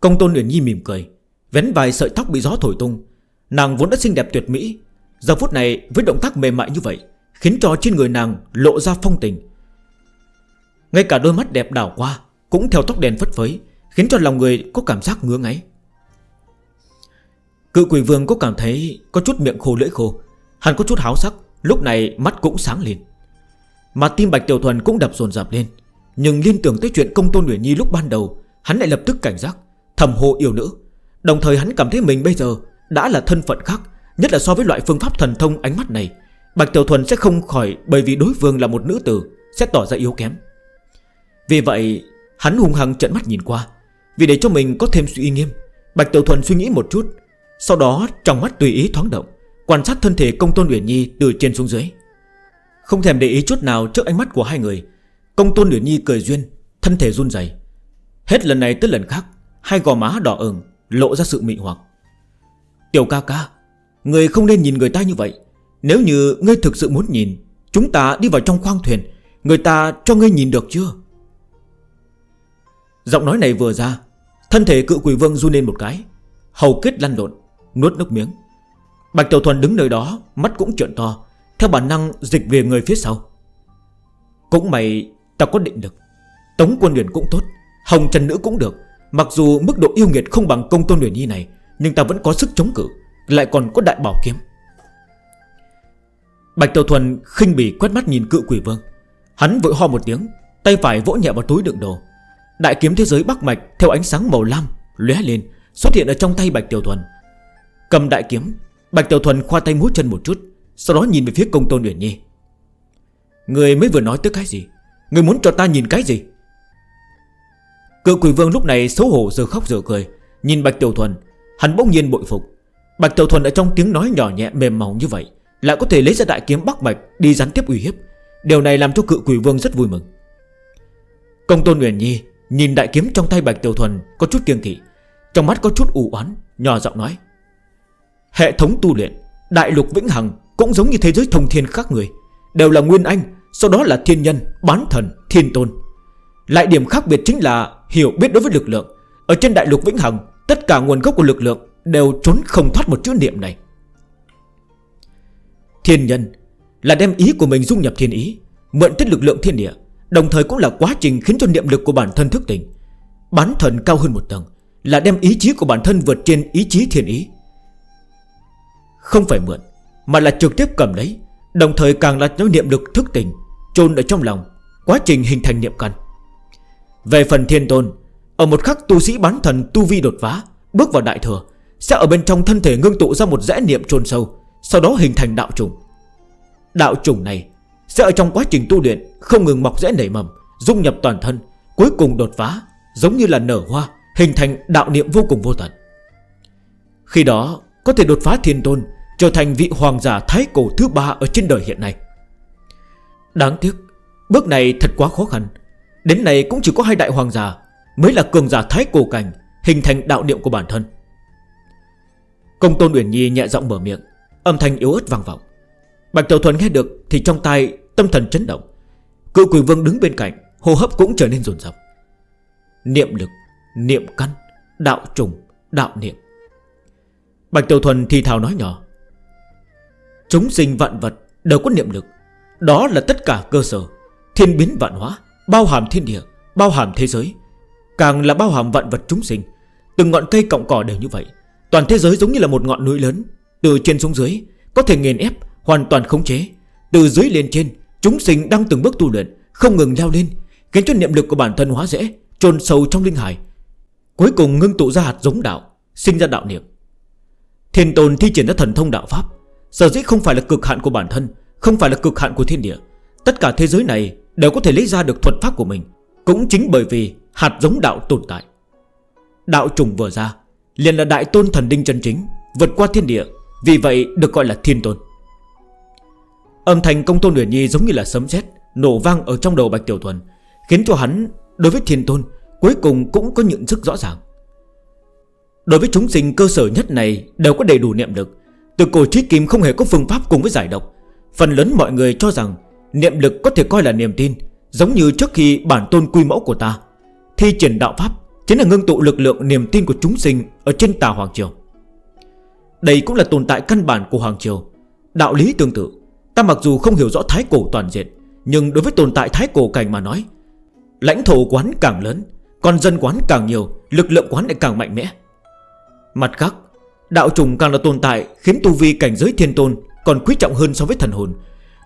Công tôn Uyển Nhi mỉm cười, Vén vài sợi tóc bị gió thổi tung. Nàng vốn đã xinh đẹp tuyệt mỹ. Giờ phút này, với động tác mềm mại như vậy, Khiến cho trên người nàng lộ ra phong tình. Ngay cả đôi mắt đẹp đảo qua Cũng theo tóc đèn phất phới, Khiến cho lòng người có cảm giác ngứa ngáy. Cự quỷ vương có cảm thấy Có chút miệng khô lưỡi khô, Hắn có chút háo sắc, Lúc này mắt cũng sáng lên. Mà tim Bạch Tiểu Thuần cũng đập dồn dập lên, Nhưng liên tưởng tới chuyện công tôn Nguyễn Nhi lúc ban đầu, Hắn lại lập tức cảnh giác, Thầm hô yêu nữ. Đồng thời hắn cảm thấy mình bây giờ Đã là thân phận khác, Nhất là so với loại phương pháp thần thông ánh mắt này. Bạch Tiểu Thuần sẽ không khỏi Bởi vì đối phương là một nữ tử, Sẽ tỏ ra yếu kém. Vì vậy, hắn hung hăng trận mắt nhìn qua, Vì để cho mình có thêm suy nghiêm. Bạch Tiểu Thuần suy nghĩ một chút, Sau đó trong mắt tùy ý thoáng động, Quan sát thân thể công tôn Uyển Nhi từ trên xuống dưới. Không thèm để ý chút nào trước ánh mắt của hai người, Công tôn Uyển Nhi cười duyên, Thân thể run dày Hết lần này tới lần khác, Hai gò má đỏ ửng, lộ ra sự mị hoặc. Tiểu ca ca, Người không nên nhìn người ta như vậy. Nếu như ngươi thực sự muốn nhìn, Chúng ta đi vào trong khoang thuyền, Người ta cho ngươi nhìn được chưa? Giọng nói này vừa ra, Thân thể cự quỷ vương run lên một cái, Hầu kết lăn lộn, Nuốt nước miếng. Bạch Tiểu Thuần đứng nơi đó, Mắt cũng trợn to, Theo bản năng dịch về người phía sau. Cũng mày ta có định được Tống quân luyện cũng tốt, Hồng Trần Nữ cũng được. Mặc dù mức độ yêu nghiệt không bằng công tôn luyện nhi này, Nhưng ta vẫn có sức chống cự, Lại còn có đại bảo kiếm. Bạch Tiểu Thuần khinh bỉ quét mắt nhìn cự quỷ vương. Hắn vội ho một tiếng, Tay phải vỗ nhẹ vào túi đựng đồ Đại kiếm thế giới Bắc Mạch Theo ánh sáng màu lam lóe lên, Xuất hiện ở trong tay Bạch Tiểu Thuần. Cầm đại kiếm, Bạch Tiểu Thuần khoa tay múa chân một chút, Sau đó nhìn về phía công tôn Uyển Nhi. Người mới vừa nói tới cái gì? Người muốn cho ta nhìn cái gì? Cự quỷ vương lúc này xấu hổ giờ khóc giờ cười, Nhìn Bạch Tiểu Thuần. Hắn bỗng nhiên bội phục. Bạch Tiểu Thuần ở trong tiếng nói nhỏ nhẹ mềm mỏng như vậy, Lại có thể lấy ra đại kiếm Bắc Mạch Đi rắn tiếp uy hiếp. Điều này làm cho cự quỷ vương rất vui mừng. Công tôn uyển Nhi Nhìn đại kiếm trong tay Bạch Tiểu Thuần, Có chút kiêng kỵ. Trong mắt có chút u oán, Nhỏ giọng nói. Hệ thống tu luyện, Đại lục vĩnh hằng, Cũng giống như thế giới thông thiên khác người. Đều là nguyên anh, Sau đó là thiên nhân, Bán thần, Thiên tôn. Lại điểm khác biệt chính là Hiểu biết đối với lực lượng. Ở trên đại lục vĩnh hằng, Tất cả nguồn gốc của lực lượng Đều trốn không thoát một chữ niệm này. Thiên nhân Là đem ý của mình dung nhập thiên ý, Mượn tích lực lượng thiên địa Đồng thời cũng là quá trình khiến cho niệm lực của bản thân thức tỉnh. Bán thần cao hơn một tầng, Là đem ý chí của bản thân vượt trên ý chí thiên ý. Không phải mượn, Mà là trực tiếp cầm lấy, Đồng thời càng là những niệm lực thức tỉnh chôn ở trong lòng, Quá trình hình thành niệm căn. Về phần thiên tôn, Ở một khắc tu sĩ bán thần tu vi đột phá, Bước vào đại thừa, Sẽ ở bên trong thân thể ngưng tụ ra một rẽ niệm chôn sâu, Sau đó hình thành đạo trùng. Đạo trùng này sẽ ở trong quá trình tu luyện, Không ngừng mọc rẽ nảy mầm, Dung nhập toàn thân, Cuối cùng đột phá, Giống như là nở hoa, Hình thành đạo niệm vô cùng vô tận. Khi đó, có thể đột phá thiên tôn, Trở thành vị hoàng giả thái cổ thứ ba Ở trên đời hiện nay. Đáng tiếc, Bước này thật quá khó khăn. Đến nay cũng chỉ có hai đại hoàng giả Mới là cường giả thái cổ cảnh, Hình thành đạo niệm của bản thân. Công tôn Uyển Nhi nhẹ giọng mở miệng, Âm thanh yếu ớt vang vọng. Bạch Tiểu Thuần nghe được thì trong tay Tâm thần chấn động. Cựu quỷ vương đứng bên cạnh Hô hấp cũng trở nên rồn rập. Niệm lực, niệm căn, đạo trùng, đạo niệm. Bạch Tiểu Thuần thì thào nói nhỏ Chúng sinh vạn vật đều có niệm lực. Đó là tất cả cơ sở. Thiên biến vạn hóa Bao hàm thiên địa, bao hàm thế giới. Càng là bao hàm vạn vật chúng sinh Từng ngọn cây cọng cỏ đều như vậy. Toàn thế giới giống như là một ngọn núi lớn Từ trên xuống dưới Có thể nghiền ép, hoàn toàn khống chế. Từ dưới lên trên Chúng sinh đang từng bước tu luyện, Không ngừng leo lên, Khiến cho niệm lực của bản thân hóa dễ chôn sâu trong linh hải. Cuối cùng ngưng tụ ra hạt giống đạo, Sinh ra đạo niệm. Thiên tồn thi triển ra thần thông đạo Pháp, Sở dĩ không phải là cực hạn của bản thân, Không phải là cực hạn của thiên địa. Tất cả thế giới này đều có thể lấy ra được thuật pháp của mình, Cũng chính bởi vì hạt giống đạo tồn tại. Đạo trùng vừa ra, Liền là đại tôn thần đinh chân chính, Vượt qua thiên địa, Vì vậy được gọi là thiên tôn. Âm thanh công tôn Uyển Nhi giống như là sấm sét, Nổ vang ở trong đầu Bạch Tiểu Thuần, Khiến cho hắn đối với thiên tôn Cuối cùng cũng có nhận thức rõ ràng. Đối với chúng sinh cơ sở nhất này Đều có đầy đủ niệm lực. Từ cổ trí kim không hề có phương pháp cùng với giải độc. Phần lớn mọi người cho rằng Niệm lực có thể coi là niềm tin, Giống như trước khi bản tôn quy mẫu của ta. Thi triển đạo pháp Chính là ngưng tụ lực lượng niềm tin của chúng sinh Ở trên tà Hoàng Triều. Đây cũng là tồn tại căn bản của Hoàng Triều. Đạo lý tương tự. Ta mặc dù không hiểu rõ thái cổ toàn diện, Nhưng đối với tồn tại thái cổ cảnh mà nói, Lãnh thổ quán càng lớn Còn dân quán càng nhiều, Lực lượng quán lại càng mạnh mẽ. Mặt khác, Đạo trùng càng là tồn tại Khiến tu vi cảnh giới thiên tôn Còn quý trọng hơn so với thần hồn.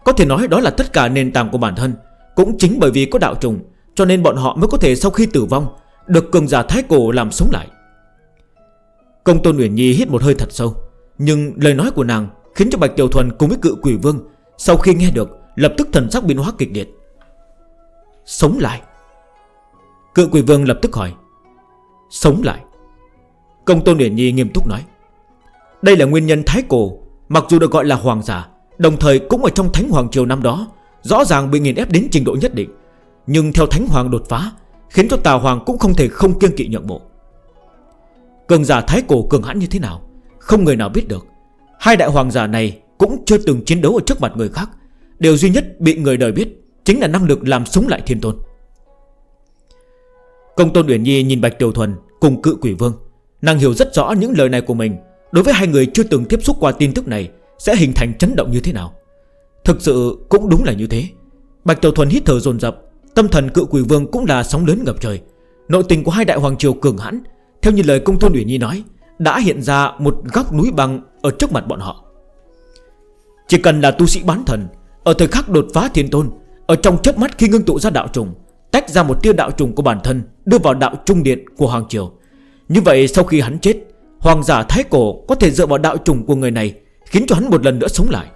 Có thể nói đó là tất cả nền tảng của bản thân, Cũng chính bởi vì có đạo trùng, Cho nên bọn họ mới có thể sau khi tử vong, Được cường giả thái cổ làm sống lại. Công tôn Uyển Nhi hít một hơi thật sâu, Nhưng lời nói của nàng Khiến cho Bạch Tiểu Thuần cùng với cự quỷ vương sau khi nghe được, Lập tức thần sắc biến hóa kịch liệt. Sống lại. Cự quỷ vương lập tức hỏi. Sống lại. Công tôn điển nhi nghiêm túc nói. Đây là nguyên nhân thái cổ, Mặc dù được gọi là hoàng giả, Đồng thời cũng ở trong thánh hoàng triều năm đó, Rõ ràng bị nghiền ép đến trình độ nhất định. Nhưng theo thánh hoàng đột phá, Khiến cho tà hoàng cũng không thể không kiêng kỵ nhượng bộ. Cường giả thái cổ cường hãn như thế nào, Không người nào biết được. Hai đại hoàng giả này cũng chưa từng chiến đấu ở trước mặt người khác. Điều duy nhất bị người đời biết Chính là năng lực làm sống lại thiên tôn. Công tôn Uyển Nhi nhìn Bạch Tiểu Thuần Cùng cự quỷ vương. Nàng hiểu rất rõ những lời này của mình. Đối với hai người chưa từng tiếp xúc qua tin tức này Sẽ hình thành chấn động như thế nào? Thực sự cũng đúng là như thế. Bạch Tiểu Thuần hít thở dồn dập. Tâm thần cự quỷ vương cũng là sóng lớn ngập trời. Nội tình của hai đại hoàng triều cường hãn, Theo như lời công tôn Uyển Nhi nói, Đã hiện ra một góc núi băng Ở trước mặt bọn họ. Chỉ cần là tu sĩ bán thần, Ở thời khắc đột phá thiên tôn, Ở trong chớp mắt khi ngưng tụ ra đạo trùng, Tách ra một tia đạo trùng của bản thân, Đưa vào đạo trung điện của Hoàng Triều. Như vậy sau khi hắn chết, Hoàng giả Thái Cổ có thể dựa vào đạo trùng của người này, Khiến cho hắn một lần nữa sống lại.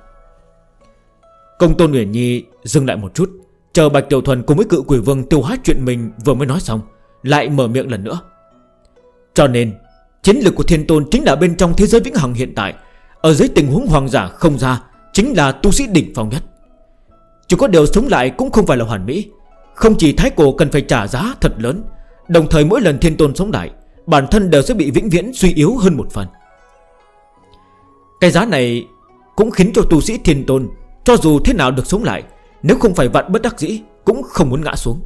Công tôn Nguyễn Nhi dừng lại một chút, Chờ Bạch Tiểu Thuần cùng với cự quỷ vương tiêu hát chuyện mình vừa mới nói xong, Lại mở miệng lần nữa. Cho nên, Chiến lực của thiên tôn chính là bên trong thế giới vĩnh hằng hiện tại, Ở dưới tình huống hoàng giả không ra Chính là tu sĩ đỉnh phong nhất. Chỉ có điều sống lại cũng không phải là hoàn mỹ. Không chỉ thái cổ cần phải trả giá thật lớn, Đồng thời mỗi lần thiên tôn sống lại, Bản thân đều sẽ bị vĩnh viễn suy yếu hơn một phần. Cái giá này cũng khiến cho tu sĩ thiên tôn, Cho dù thế nào được sống lại, Nếu không phải vạn bất đắc dĩ, Cũng không muốn ngã xuống.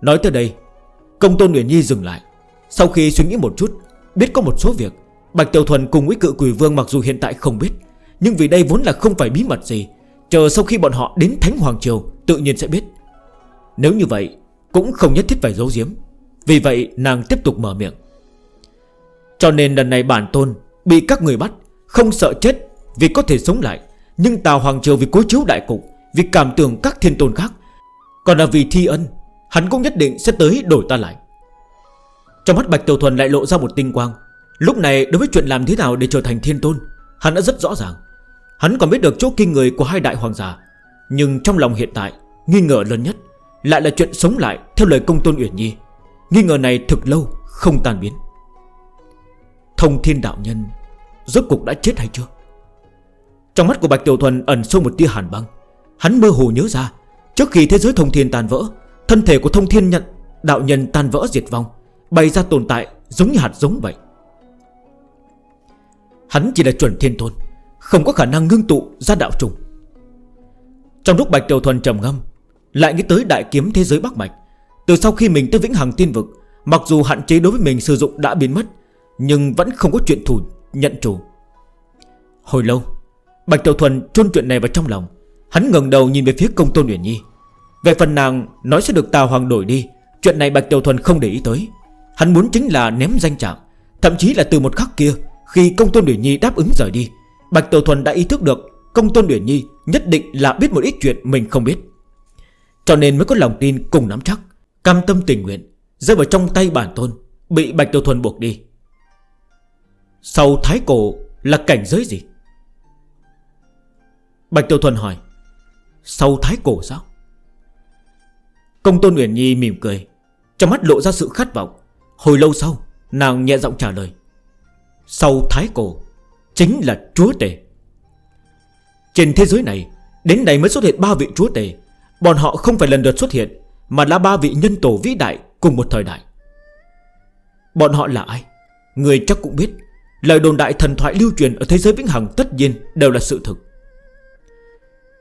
Nói tới đây, Công tôn Nguyễn Nhi dừng lại. Sau khi suy nghĩ một chút, Biết có một số việc, Bạch Tiểu Thuần cùng Nguyễn Cự Quỷ Vương mặc dù hiện tại không biết nhưng vì đây vốn là không phải bí mật gì, Chờ sau khi bọn họ đến Thánh Hoàng Triều, Tự nhiên sẽ biết. Nếu như vậy, cũng không nhất thiết phải giấu giếm. Vì vậy, nàng tiếp tục mở miệng. Cho nên lần này bản tôn Bị các người bắt, Không sợ chết vì có thể sống lại, Nhưng Tào Hoàng Triều vì cố chiếu đại cục, Vì cảm tưởng các thiên tôn khác, Còn là vì thi ân, Hắn cũng nhất định sẽ tới đổi ta lại. Trong mắt Bạch Tiểu Thuần lại lộ ra một tinh quang. Lúc này, đối với chuyện làm thế nào để trở thành thiên tôn, Hắn đã rất rõ ràng. Hắn còn biết được chỗ kinh người của hai đại hoàng giả, Nhưng trong lòng hiện tại, Nghi ngờ lớn nhất Lại là chuyện sống lại theo lời công tôn Uyển Nhi. Nghi ngờ này thực lâu không tan biến. Thông thiên đạo nhân Rốt cục đã chết hay chưa? Trong mắt của Bạch Tiểu Thuần ẩn sâu một tia hàn băng. Hắn mơ hồ nhớ ra, Trước khi thế giới thông thiên tàn vỡ, Thân thể của thông thiên nhận, đạo nhân tan vỡ diệt vong, Bày ra tồn tại giống như hạt giống vậy. Hắn chỉ là chuẩn thiên thôn không có khả năng ngưng tụ ra đạo trùng. Trong lúc Bạch Tiểu Thuần trầm ngâm, Lại nghĩ tới đại kiếm thế giới Bắc Mạch, Từ sau khi mình tới Vĩnh Hằng Tiên Vực, Mặc dù hạn chế đối với mình sử dụng đã biến mất, Nhưng vẫn không có chuyện thủ nhận chủ. Hồi lâu, Bạch Tiểu Thuần trôn chuyện này vào trong lòng. Hắn ngừng đầu nhìn về phía công tôn Uyển Nhi. Về phần nàng nói sẽ được Tào Hoàng đổi đi, Chuyện này Bạch Tiểu Thuần không để ý tới. Hắn muốn chính là ném danh trạng, Thậm chí là từ một khắc kia, Khi công tôn Uyển Nhi đáp ứng rời đi Bạch Tiểu Thuần đã ý thức được Công Tôn Uyển Nhi nhất định là biết một ít chuyện mình không biết. Cho nên mới có lòng tin cùng nắm chắc, Cam tâm tình nguyện, Rơi vào trong tay bản tôn, Bị Bạch Tiểu Thuần buộc đi. Sau Thái Cổ là cảnh giới gì? Bạch Tiểu Thuần hỏi. Sau Thái Cổ sao? Công Tôn Uyển Nhi mỉm cười, Trong mắt lộ ra sự khát vọng. Hồi lâu sau, nàng nhẹ giọng trả lời. Sau Thái Cổ Chính là chúa tể. Trên thế giới này, Đến nay mới xuất hiện ba vị chúa tể. Bọn họ không phải lần lượt xuất hiện, Mà là ba vị nhân tổ vĩ đại cùng một thời đại. Bọn họ là ai? Người chắc cũng biết, Lời đồn đại thần thoại lưu truyền ở thế giới vĩnh hằng tất nhiên đều là sự thực.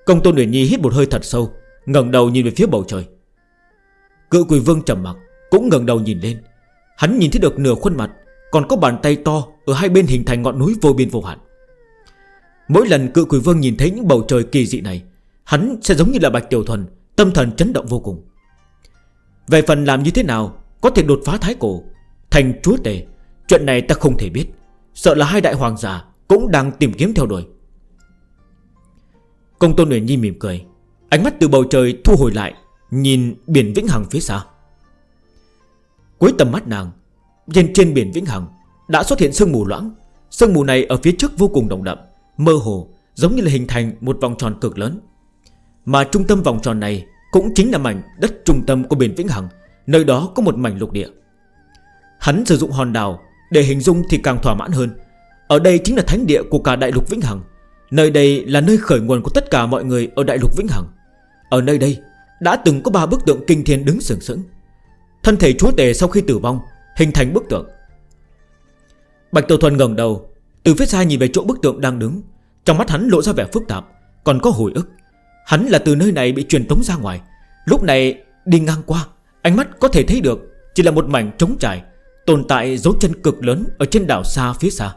Công tôn Nguyễn Nhi hít một hơi thật sâu, ngẩng đầu nhìn về phía bầu trời. Cự quỳ vương trầm mặt Cũng ngẩng đầu nhìn lên. Hắn nhìn thấy được nửa khuôn mặt còn có bàn tay to, Ở hai bên hình thành ngọn núi vô biên vô hạn. Mỗi lần cự quỷ vương nhìn thấy những bầu trời kỳ dị này, Hắn sẽ giống như là Bạch Tiểu Thuần, Tâm thần chấn động vô cùng. Về phần làm như thế nào, Có thể đột phá thái cổ, Thành chúa tề Chuyện này ta không thể biết. Sợ là hai đại hoàng giả Cũng đang tìm kiếm theo đuổi. Công tôn Nguyễn Nhi mỉm cười, Ánh mắt từ bầu trời thu hồi lại, Nhìn biển Vĩnh Hằng phía xa. Cuối tầm mắt nàng Nhìn trên biển Vĩnh Hằng, Đã xuất hiện sương mù loãng. Sương mù này ở phía trước vô cùng đồng đậm, Mơ hồ, giống như là hình thành một vòng tròn cực lớn. Mà trung tâm vòng tròn này Cũng chính là mảnh đất trung tâm của biển Vĩnh Hằng, Nơi đó có một mảnh lục địa. Hắn sử dụng hòn đảo Để hình dung thì càng thỏa mãn hơn. Ở đây chính là thánh địa của cả đại lục Vĩnh Hằng. Nơi đây là nơi khởi nguồn của tất cả mọi người Ở đại lục Vĩnh Hằng. Ở nơi đây đã từng có ba bức tượng kinh thiên đứng sừng sững. Thân thể chúa tể sau khi tử vong Hình thành bức tượng. Bạch Tiểu Thuần ngẩng đầu, Từ phía xa nhìn về chỗ bức tượng đang đứng. Trong mắt hắn lộ ra vẻ phức tạp, Còn có hồi ức. Hắn là từ nơi này bị truyền tống ra ngoài. Lúc này, đi ngang qua, Ánh mắt có thể thấy được Chỉ là một mảnh trống trải, Tồn tại dấu chân cực lớn Ở trên đảo xa phía xa.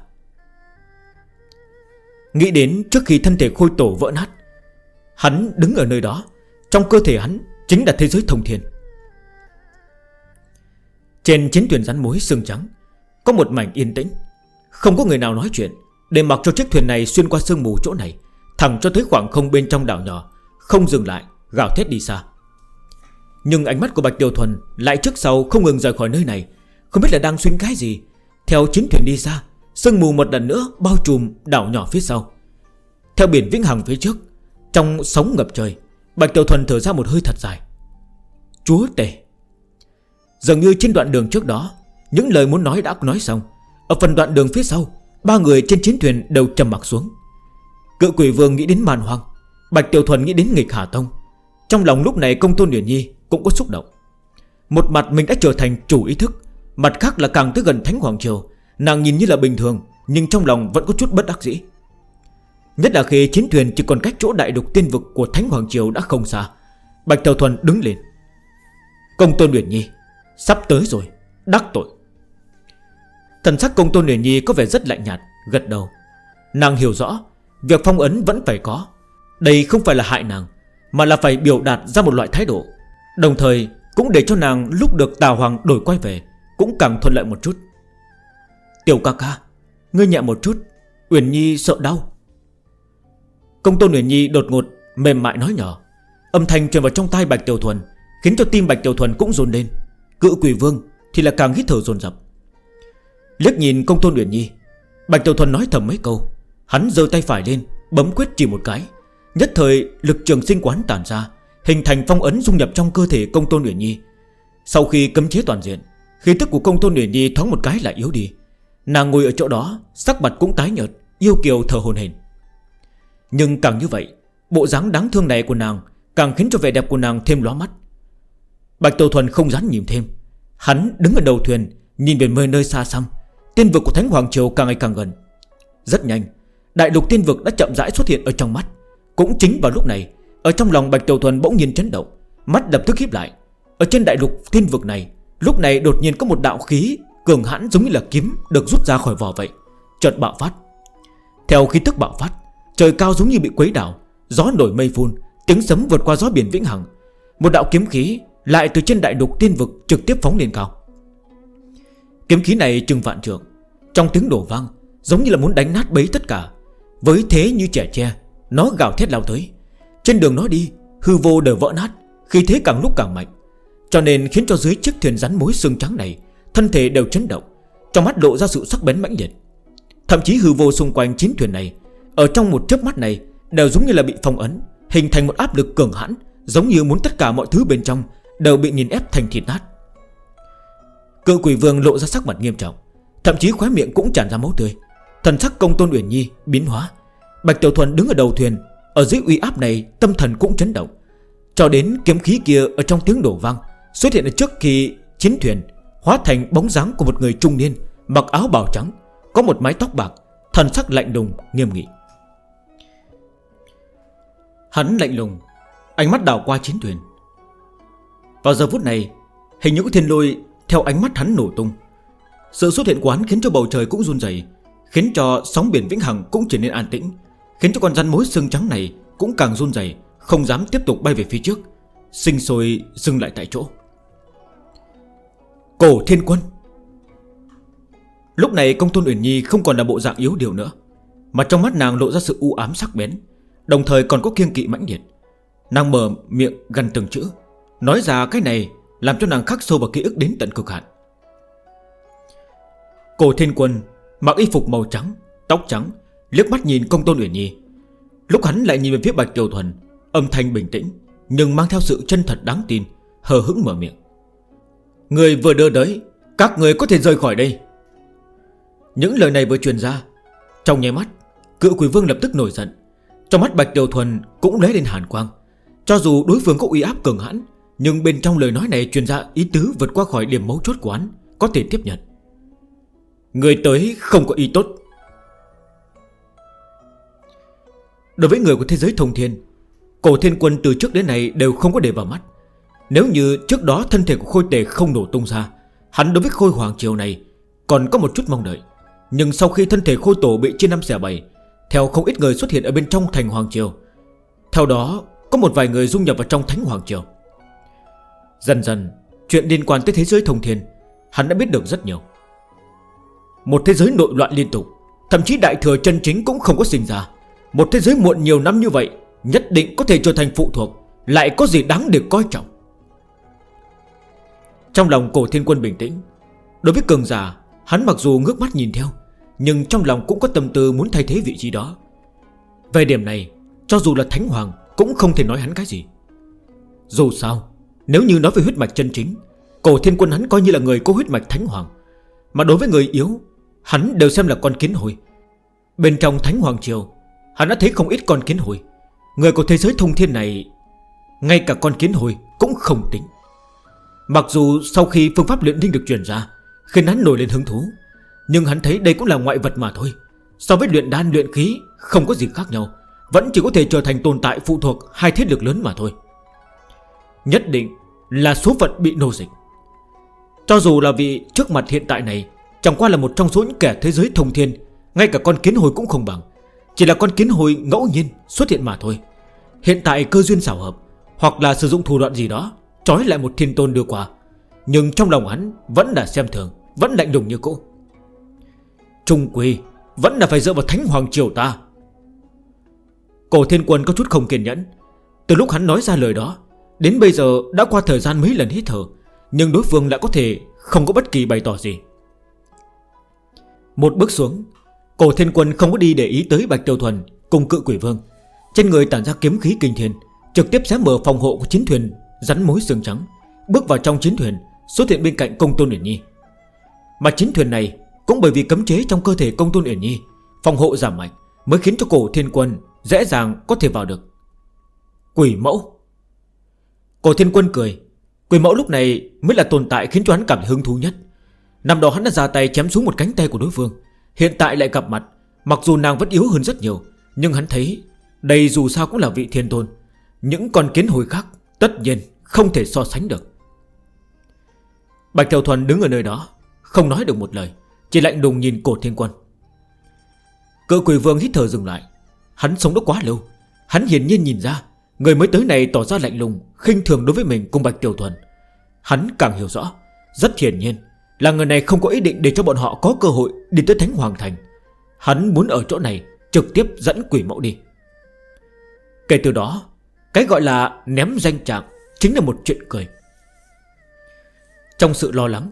Nghĩ đến trước khi thân thể khôi tổ vỡ nát, Hắn đứng ở nơi đó. Trong cơ thể hắn chính là thế giới thông thiên. Trên chiến thuyền rắn mối xương trắng Có một mảnh yên tĩnh. Không có người nào nói chuyện. Để mặc cho chiếc thuyền này xuyên qua sương mù chỗ này Thẳng cho tới khoảng không bên trong đảo nhỏ Không dừng lại, gào thét đi xa. Nhưng ánh mắt của Bạch Tiêu Thuần Lại trước sau không ngừng rời khỏi nơi này. Không biết là đang xuyên cái gì. Theo chiến thuyền đi xa Sương mù một lần nữa bao trùm đảo nhỏ phía sau. Theo biển vĩnh hằng phía trước Trong sóng ngập trời Bạch Tiểu Thuần thở ra một hơi thật dài. Chúa tể! Dường như trên đoạn đường trước đó, Những lời muốn nói đã nói xong. Ở phần đoạn đường phía sau, Ba người trên chiến thuyền đều trầm mặt xuống. Cự quỷ vương nghĩ đến màn hoang, Bạch Tiểu Thuần nghĩ đến nghịch Hà Tông. Trong lòng lúc này công tôn Điển Nhi cũng có xúc động. Một mặt mình đã trở thành chủ ý thức, Mặt khác là càng tới gần Thánh Hoàng Triều, Nàng nhìn như là bình thường, Nhưng trong lòng vẫn có chút bất đắc dĩ. Nhất là khi chiến thuyền chỉ còn cách chỗ đại đục tiên vực của Thánh Hoàng Triều đã không xa, Bạch Tiểu Thuần đứng lên. Công tôn Điển Nhi Sắp tới rồi, Đắc tội. Thần sắc công tôn Nguyễn Nhi có vẻ rất lạnh nhạt, Gật đầu. Nàng hiểu rõ, Việc phong ấn vẫn phải có. Đây không phải là hại nàng, Mà là phải biểu đạt ra một loại thái độ. Đồng thời, cũng để cho nàng lúc được Tào Hoàng đổi quay về, Cũng càng thuận lợi một chút. Tiểu ca ca, Ngươi nhẹ một chút Uyển Nhi sợ đau. Công tôn Uyển Nhi đột ngột, Mềm mại nói nhỏ. Âm thanh truyền vào trong tay Bạch Tiểu Thuần, Khiến cho tim Bạch Tiểu Thuần cũng rồn lên. Cự quỷ vương thì là càng hít thở dồn dập. Liếc nhìn công tôn Uyển Nhi, Bạch Tiểu Thuần nói thầm mấy câu. Hắn dơ tay phải lên, Bấm quyết chỉ một cái. Nhất thời, lực trường sinh quán tản ra, Hình thành phong ấn dung nhập trong cơ thể công tôn Uyển Nhi. Sau khi cấm chế toàn diện, Khí tức của công tôn Uyển Nhi thoáng một cái lại yếu đi. Nàng ngồi ở chỗ đó, Sắc mặt cũng tái nhợt, Yêu kiều thờ hồn hình Nhưng càng như vậy, Bộ dáng đáng thương này của nàng Càng khiến cho vẻ đẹp của nàng thêm lóa mắt. Bạch Tiểu Thuần không dám nhìn thêm. Hắn đứng ở đầu thuyền, Nhìn về mười nơi xa xăm. Tiên vực của Thánh Hoàng Triều càng ngày càng gần. Rất nhanh, Đại lục tiên vực đã chậm rãi xuất hiện ở trong mắt. Cũng chính vào lúc này, Ở trong lòng Bạch Tiểu Thuần bỗng nhiên chấn động, Mắt lập tức hiếp lại. Ở trên đại lục tiên vực này, Lúc này đột nhiên có một đạo khí Cường hãn giống như là kiếm được rút ra khỏi vỏ vậy. Chợt bạo phát. Theo khí tức bạo phát, Trời cao giống như bị quấy đảo, Gió nổi mây phun, Tiếng sấm vượt qua gió biển vĩnh hằng. Một đạo kiếm khí lại từ trên đại đục tiên vực trực tiếp phóng lên cao. Kiếm khí này trừng vạn trượng. Trong tiếng đổ vang, Giống như là muốn đánh nát bấy tất cả. Với thế như trẻ tre, Nó gào thét lao tới. Trên đường nó đi, Hư vô đều vỡ nát Khi thế càng lúc càng mạnh. Cho nên khiến cho dưới chiếc thuyền rắn mối xương trắng này, Thân thể đều chấn động, Trong mắt lộ ra sự sắc bén mãnh liệt. Thậm chí hư vô xung quanh chiến thuyền này, Ở trong một chớp mắt này, Đều giống như là bị phong ấn, Hình thành một áp lực cường hãn, Giống như muốn tất cả mọi thứ bên trong Đều bị nhìn ép thành thịt nát. Cự quỷ vương lộ ra sắc mặt nghiêm trọng, Thậm chí khóe miệng cũng tràn ra máu tươi. Thần sắc công tôn Uyển Nhi biến hóa. Bạch Tiểu Thuần đứng ở đầu thuyền, Ở dưới uy áp này tâm thần cũng chấn động. Cho đến kiếm khí kia ở trong tiếng đổ vang, Xuất hiện ở trước khi chiến thuyền, Hóa thành bóng dáng của một người trung niên, Mặc áo bào trắng, Có một mái tóc bạc, Thần sắc lạnh lùng, nghiêm nghị. Hắn lạnh lùng, Ánh mắt đảo qua chiến thuyền. Vào giờ phút này, Hình những thiên lôi theo ánh mắt hắn nổ tung. Sự xuất hiện của hắn khiến cho bầu trời cũng run dày Khiến cho sóng biển vĩnh hằng cũng trở nên an tĩnh, Khiến cho con rắn mối xương trắng này Cũng càng run dày Không dám tiếp tục bay về phía trước, Sinh sôi, dừng lại tại chỗ. Cổ thiên quân. Lúc này công tôn Uyển Nhi không còn là bộ dạng yếu điều nữa, Mà trong mắt nàng lộ ra sự u ám sắc bén, Đồng thời còn có kiêng kỵ mãnh liệt. Nàng mở miệng gần từng chữ. Nói ra cái này Làm cho nàng khắc sâu vào ký ức đến tận cực hạn. Cổ thiên quân Mặc y phục màu trắng, Tóc trắng, liếc mắt nhìn công tôn Uyển Nhi. Lúc hắn lại nhìn về phía Bạch Kiều Thuần, Âm thanh bình tĩnh, Nhưng mang theo sự chân thật đáng tin, Hờ hững mở miệng. Người vừa đưa tới, Các người có thể rời khỏi đây. Những lời này vừa truyền ra, Trong nháy mắt Cựu quỷ vương lập tức nổi giận. Trong mắt Bạch Kiều Thuần cũng lé lên hàn quang. Cho dù đối phương có uy áp cường hãn nhưng bên trong lời nói này truyền ra ý tứ vượt qua khỏi điểm mấu chốt của hắn Có thể tiếp nhận. Người tới không có ý tốt. Đối với người của thế giới thông thiên, Cổ thiên quân từ trước đến nay đều không có để vào mắt. Nếu như trước đó thân thể của khôi tề không nổ tung ra, Hắn đối với khôi hoàng chiều này Còn có một chút mong đợi. Nhưng sau khi thân thể khôi tổ bị chia năm xẻ bảy, Theo không ít người xuất hiện ở bên trong thành hoàng triều, Theo đó có một vài người dung nhập vào trong thánh hoàng triều. Dần dần, Chuyện liên quan tới thế giới thông thiên, Hắn đã biết được rất nhiều. Một thế giới nội loạn liên tục, Thậm chí đại thừa chân chính cũng không có sinh ra. Một thế giới muộn nhiều năm như vậy, Nhất định có thể trở thành phụ thuộc, Lại có gì đáng để coi trọng. Trong lòng cổ thiên quân bình tĩnh, Đối với cường giả, Hắn mặc dù ngước mắt nhìn theo, Nhưng trong lòng cũng có tâm tư muốn thay thế vị trí đó. Về điểm này, Cho dù là thánh hoàng, Cũng không thể nói hắn cái gì. Dù sao nếu như nói về huyết mạch chân chính, Cổ thiên quân hắn coi như là người có huyết mạch thánh hoàng. Mà đối với người yếu, Hắn đều xem là con kiến hồi. Bên trong thánh hoàng triều, Hắn đã thấy không ít con kiến hồi. Người của thế giới thông thiên này, Ngay cả con kiến hồi cũng không tính. Mặc dù sau khi phương pháp luyện linh được truyền ra, Khiến hắn nổi lên hứng thú, Nhưng hắn thấy đây cũng là ngoại vật mà thôi. So với luyện đan, luyện khí, Không có gì khác nhau. Vẫn chỉ có thể trở thành tồn tại phụ thuộc hai thiết lực lớn mà thôi. Nhất định là số phận bị nô dịch. Cho dù là vị trước mặt hiện tại này, Chẳng qua là một trong số những kẻ thế giới thông thiên, Ngay cả con kiến hồi cũng không bằng. Chỉ là con kiến hồi ngẫu nhiên xuất hiện mà thôi. Hiện tại cơ duyên xảo hợp, Hoặc là sử dụng thủ đoạn gì đó, Trói lại một thiên tôn đưa qua. Nhưng trong lòng hắn vẫn là xem thường, Vẫn lạnh lùng như cũ. Trung quy, Vẫn là phải dựa vào thánh hoàng triều ta. Cổ thiên quân có chút không kiên nhẫn. Từ lúc hắn nói ra lời đó Đến bây giờ đã qua thời gian mấy lần hít thở, Nhưng đối phương lại có thể không có bất kỳ bày tỏ gì. Một bước xuống, Cổ thiên quân không có đi để ý tới Bạch Tiêu Thuần Cùng cự quỷ vương. Trên người tản ra kiếm khí kinh thiên, Trực tiếp xé mở phòng hộ của chiến thuyền, Rắn mối xương trắng, Bước vào trong chiến thuyền, Xuất hiện bên cạnh công tôn Uyển Nhi. Mà chiến thuyền này Cũng bởi vì cấm chế trong cơ thể công tôn Uyển Nhi, Phòng hộ giảm mạnh Mới khiến cho cổ thiên quân Dễ dàng có thể vào được. Quỷ mẫu Cổ thiên quân cười. Quỷ mẫu lúc này mới là tồn tại khiến cho hắn cảm thấy hứng thú nhất. Năm đó hắn đã ra tay chém xuống một cánh tay của đối phương. Hiện tại lại gặp mặt. Mặc dù nàng vẫn yếu hơn rất nhiều, Nhưng hắn thấy đây dù sao cũng là vị thiên tôn. Những con kiến hồi khác Tất nhiên không thể so sánh được. Bạch Thiều Thuần đứng ở nơi đó, Không nói được một lời, Chỉ lạnh đùng nhìn cổ thiên quân. Cự quỷ vương hít thở dừng lại. Hắn sống đó quá lâu, Hắn hiển nhiên nhìn ra Người mới tới này tỏ ra lạnh lùng, khinh thường đối với mình cùng Bạch Tiểu Thuần. Hắn càng hiểu rõ, Rất hiển nhiên là người này không có ý định để cho bọn họ có cơ hội đi tới Thánh Hoàng Thành. Hắn muốn ở chỗ này trực tiếp dẫn quỷ mẫu đi. Kể từ đó, Cái gọi là ném danh trạng Chính là một chuyện cười. Trong sự lo lắng,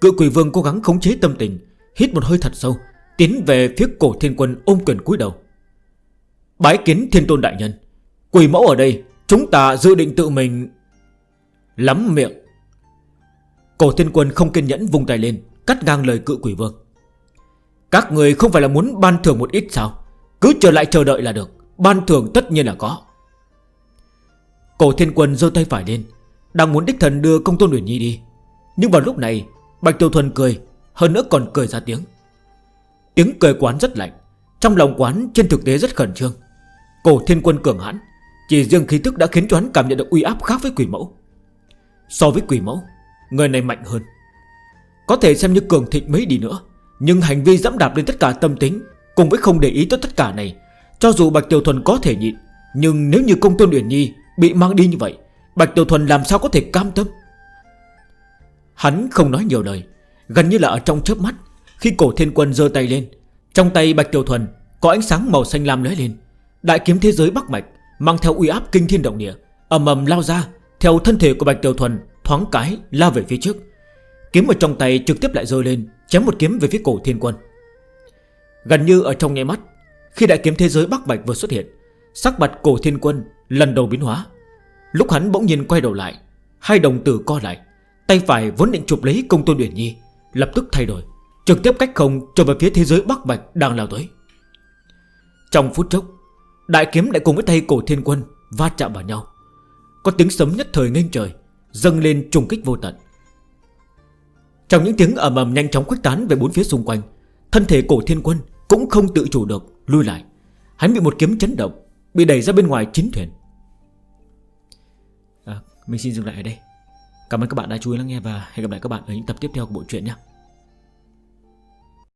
Cự quỷ vương cố gắng khống chế tâm tình, Hít một hơi thật sâu, Tiến về phía cổ thiên quân ôm quyền cúi đầu. Bái kiến thiên tôn đại nhân. Quỷ mẫu ở đây, Chúng ta dự định tự mình Lắm miệng. Cổ thiên quân không kiên nhẫn vùng tay lên, Cắt ngang lời cự quỷ vương. Các người không phải là muốn ban thưởng một ít sao? Cứ chờ lại chờ đợi là được, Ban thưởng tất nhiên là có. Cổ thiên quân dơ tay phải lên, Đang muốn đích thần đưa công tôn Nguyễn Nhi đi. Nhưng vào lúc này, Bạch Tiêu Thuần cười, Hơn nữa còn cười ra tiếng. Tiếng cười quán rất lạnh, Trong lòng quán trên thực tế rất khẩn trương. Cổ thiên quân cường hãn chỉ riêng khí thức đã khiến cho hắn cảm nhận được uy áp khác với quỷ mẫu. So với quỷ mẫu, Người này mạnh hơn. Có thể xem như cường thịnh mấy đi nữa, Nhưng hành vi dẫm đạp lên tất cả tâm tính, Cùng với không để ý tới tất cả này, Cho dù Bạch Tiểu Thuần có thể nhịn, Nhưng nếu như công tôn Uyển Nhi bị mang đi như vậy, Bạch Tiểu Thuần làm sao có thể cam tâm? Hắn không nói nhiều lời, Gần như là ở trong chớp mắt, Khi cổ thiên quân dơ tay lên, Trong tay Bạch Tiểu Thuần có ánh sáng màu xanh lam lóe lên, Đại kiếm thế giới Bắc Mạch Mang theo uy áp kinh thiên động địa, ầm ầm lao ra, Theo thân thể của Bạch Tiểu Thuần Thoáng cái lao về phía trước. Kiếm ở trong tay trực tiếp lại rơi lên, Chém một kiếm về phía cổ thiên quân. Gần như ở trong nháy mắt, Khi đại kiếm thế giới Bắc Bạch vừa xuất hiện, Sắc mặt cổ thiên quân lần đầu biến hóa. Lúc hắn bỗng nhiên quay đầu lại, Hai đồng tử co lại, Tay phải vốn định chụp lấy công tôn điển Nhi, Lập tức thay đổi, Trực tiếp cách không trở về phía thế giới Bắc Bạch đang lao tới. Trong phút chốc Đại kiếm lại cùng với tay cổ thiên quân Va chạm vào nhau. Có tiếng sấm nhất thời nghênh trời Dâng lên trùng kích vô tận. Trong những tiếng ẩm ẩm nhanh chóng khuếch tán Về bốn phía xung quanh Thân thể cổ thiên quân cũng không tự chủ được Lui lại. Hắn bị một kiếm chấn động Bị đẩy ra bên ngoài chiến thuyền. À, Mình xin dừng lại ở đây. Cảm ơn các bạn đã chú ý lắng nghe Và hẹn gặp lại các bạn ở những tập tiếp theo của bộ truyện nhé.